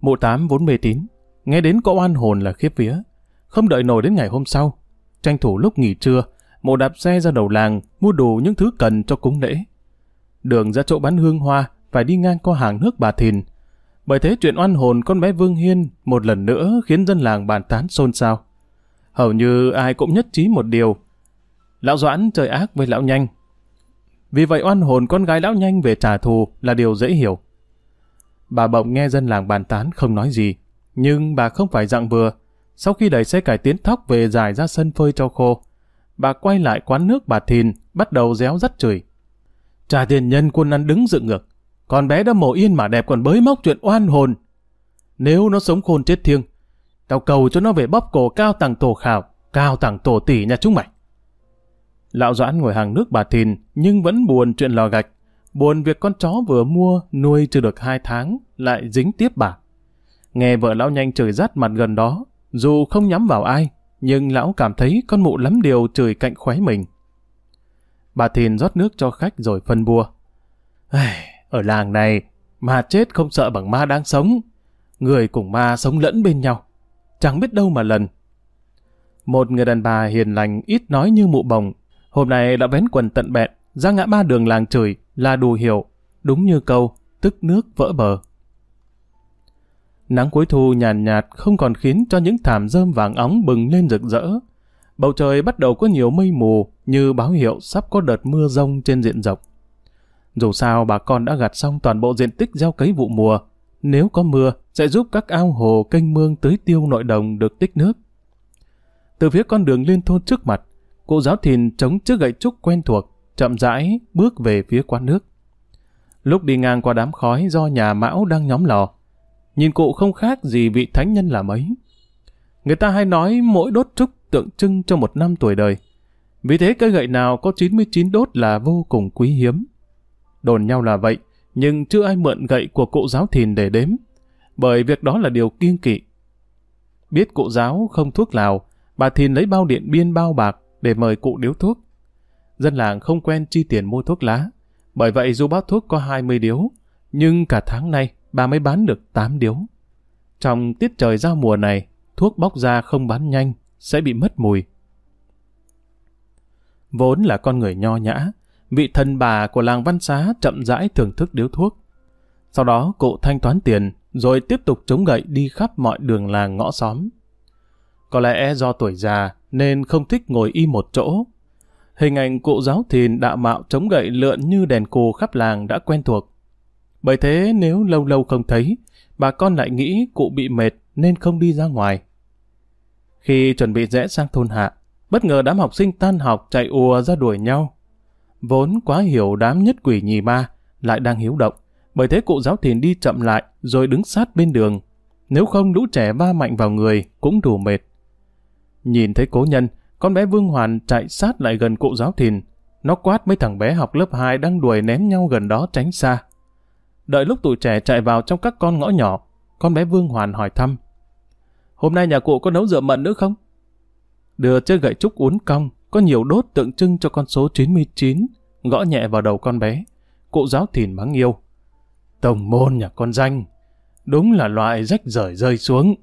Mụ tám vốn mê tín, nghe đến có oan hồn là khiếp vía. Không đợi nổi đến ngày hôm sau, tranh thủ lúc nghỉ trưa, mụ đạp xe ra đầu làng mua đủ những thứ cần cho cúng lễ. Đường ra chỗ bán hương hoa phải đi ngang qua hàng nước bà Thìn. Bởi thế chuyện oan hồn con bé Vương Hiên một lần nữa khiến dân làng bàn tán xôn xao. Hầu như ai cũng nhất trí một điều. Lão Doãn chơi ác với lão nhanh. Vì vậy oan hồn con gái lão nhanh về trả thù là điều dễ hiểu. Bà bỗng nghe dân làng bàn tán không nói gì. Nhưng bà không phải dạng vừa. Sau khi đẩy xe cải tiến thóc về dài ra sân phơi cho khô, bà quay lại quán nước bà Thìn, bắt đầu réo rắt chửi. Trả tiền nhân quân ăn đứng dựng ngược. Con bé đã mổ yên mà đẹp còn bới móc chuyện oan hồn. Nếu nó sống khôn chết thiêng, tao cầu cho nó về bóp cổ cao tầng tổ khảo, cao tầng tổ tỷ nhà chúng mày. Lão Doãn ngồi hàng nước bà Thìn, nhưng vẫn buồn chuyện lò gạch. Buồn việc con chó vừa mua, nuôi chưa được hai tháng, lại dính tiếp bà. Nghe vợ lão nhanh chửi rát mặt gần đó, dù không nhắm vào ai, nhưng lão cảm thấy con mụ lắm điều chửi cạnh khóe mình. Bà Thìn rót nước cho khách rồi phân bua. Ở làng này, ma chết không sợ bằng ma đang sống. Người cùng ma sống lẫn bên nhau. Chẳng biết đâu mà lần. Một người đàn bà hiền lành ít nói như mụ bồng. Hôm nay đã vén quần tận bẹn, ra ngã ba đường làng chửi là đủ hiểu. Đúng như câu, tức nước vỡ bờ. Nắng cuối thu nhàn nhạt, nhạt không còn khiến cho những thảm rơm vàng óng bừng lên rực rỡ. Bầu trời bắt đầu có nhiều mây mù như báo hiệu sắp có đợt mưa rông trên diện rộng. Dù sao bà con đã gặt xong toàn bộ diện tích gieo cấy vụ mùa. Nếu có mưa, sẽ giúp các ao hồ kênh mương tưới tiêu nội đồng được tích nước. Từ phía con đường liên thôn trước mặt, cụ giáo thìn chống chiếc gậy trúc quen thuộc, chậm rãi bước về phía quán nước. Lúc đi ngang qua đám khói do nhà Mão đang nhóm lò, nhìn cụ không khác gì vị thánh nhân là mấy. Người ta hay nói mỗi đốt trúc tượng trưng cho một năm tuổi đời. Vì thế cây gậy nào có 99 đốt là vô cùng quý hiếm. Đồn nhau là vậy, nhưng chưa ai mượn gậy của cụ giáo thìn để đếm, bởi việc đó là điều kiêng kỵ. Biết cụ giáo không thuốc lào, bà thìn lấy bao điện biên bao bạc để mời cụ điếu thuốc. Dân làng không quen chi tiền mua thuốc lá, bởi vậy dù bác thuốc có 20 điếu, nhưng cả tháng nay bà mới bán được 8 điếu. Trong tiết trời giao mùa này, thuốc bóc ra không bán nhanh, sẽ bị mất mùi. Vốn là con người nho nhã, vị thần bà của làng văn xá chậm rãi thưởng thức điếu thuốc. Sau đó cụ thanh toán tiền, rồi tiếp tục chống gậy đi khắp mọi đường làng ngõ xóm. Có lẽ do tuổi già nên không thích ngồi y một chỗ. Hình ảnh cụ giáo thìn đạ mạo chống gậy lượn như đèn cù khắp làng đã quen thuộc. Bởi thế nếu lâu lâu không thấy, bà con lại nghĩ cụ bị mệt nên không đi ra ngoài. Khi chuẩn bị rẽ sang thôn hạ, bất ngờ đám học sinh tan học chạy ùa ra đuổi nhau. Vốn quá hiểu đám nhất quỷ nhì ba, lại đang hiếu động, bởi thế cụ giáo thìn đi chậm lại rồi đứng sát bên đường. Nếu không lũ trẻ va mạnh vào người cũng đủ mệt. Nhìn thấy cố nhân, con bé Vương Hoàn chạy sát lại gần cụ giáo thìn. Nó quát mấy thằng bé học lớp 2 đang đuổi ném nhau gần đó tránh xa. Đợi lúc tụi trẻ chạy vào trong các con ngõ nhỏ, con bé Vương Hoàn hỏi thăm. Hôm nay nhà cụ có nấu rượu mận nữa không? Đưa chơi gậy trúc uốn cong, có nhiều đốt tượng trưng cho con số 99, gõ nhẹ vào đầu con bé. Cụ giáo thìn mắng yêu. Tổng môn nhà con danh, đúng là loại rách rời rơi xuống.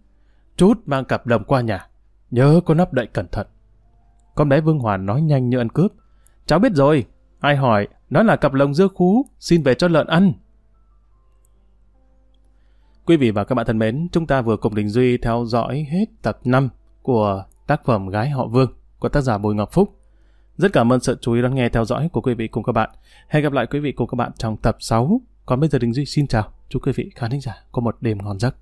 Chút mang cặp đồng qua nhà, nhớ có nắp đậy cẩn thận. Con bé Vương Hoàn nói nhanh như ăn cướp. Cháu biết rồi, ai hỏi, nó là cặp lồng dưa khú, xin về cho lợn ăn. Quý vị và các bạn thân mến, chúng ta vừa cùng Đình Duy theo dõi hết tập 5 của tác phẩm Gái họ Vương của tác giả Bùi Ngọc Phúc. Rất cảm ơn sự chú ý đón nghe theo dõi của quý vị cùng các bạn. Hẹn gặp lại quý vị cùng các bạn trong tập 6. Còn bây giờ Đình Duy xin chào. Chúc quý vị khán thính giả có một đêm ngon giấc.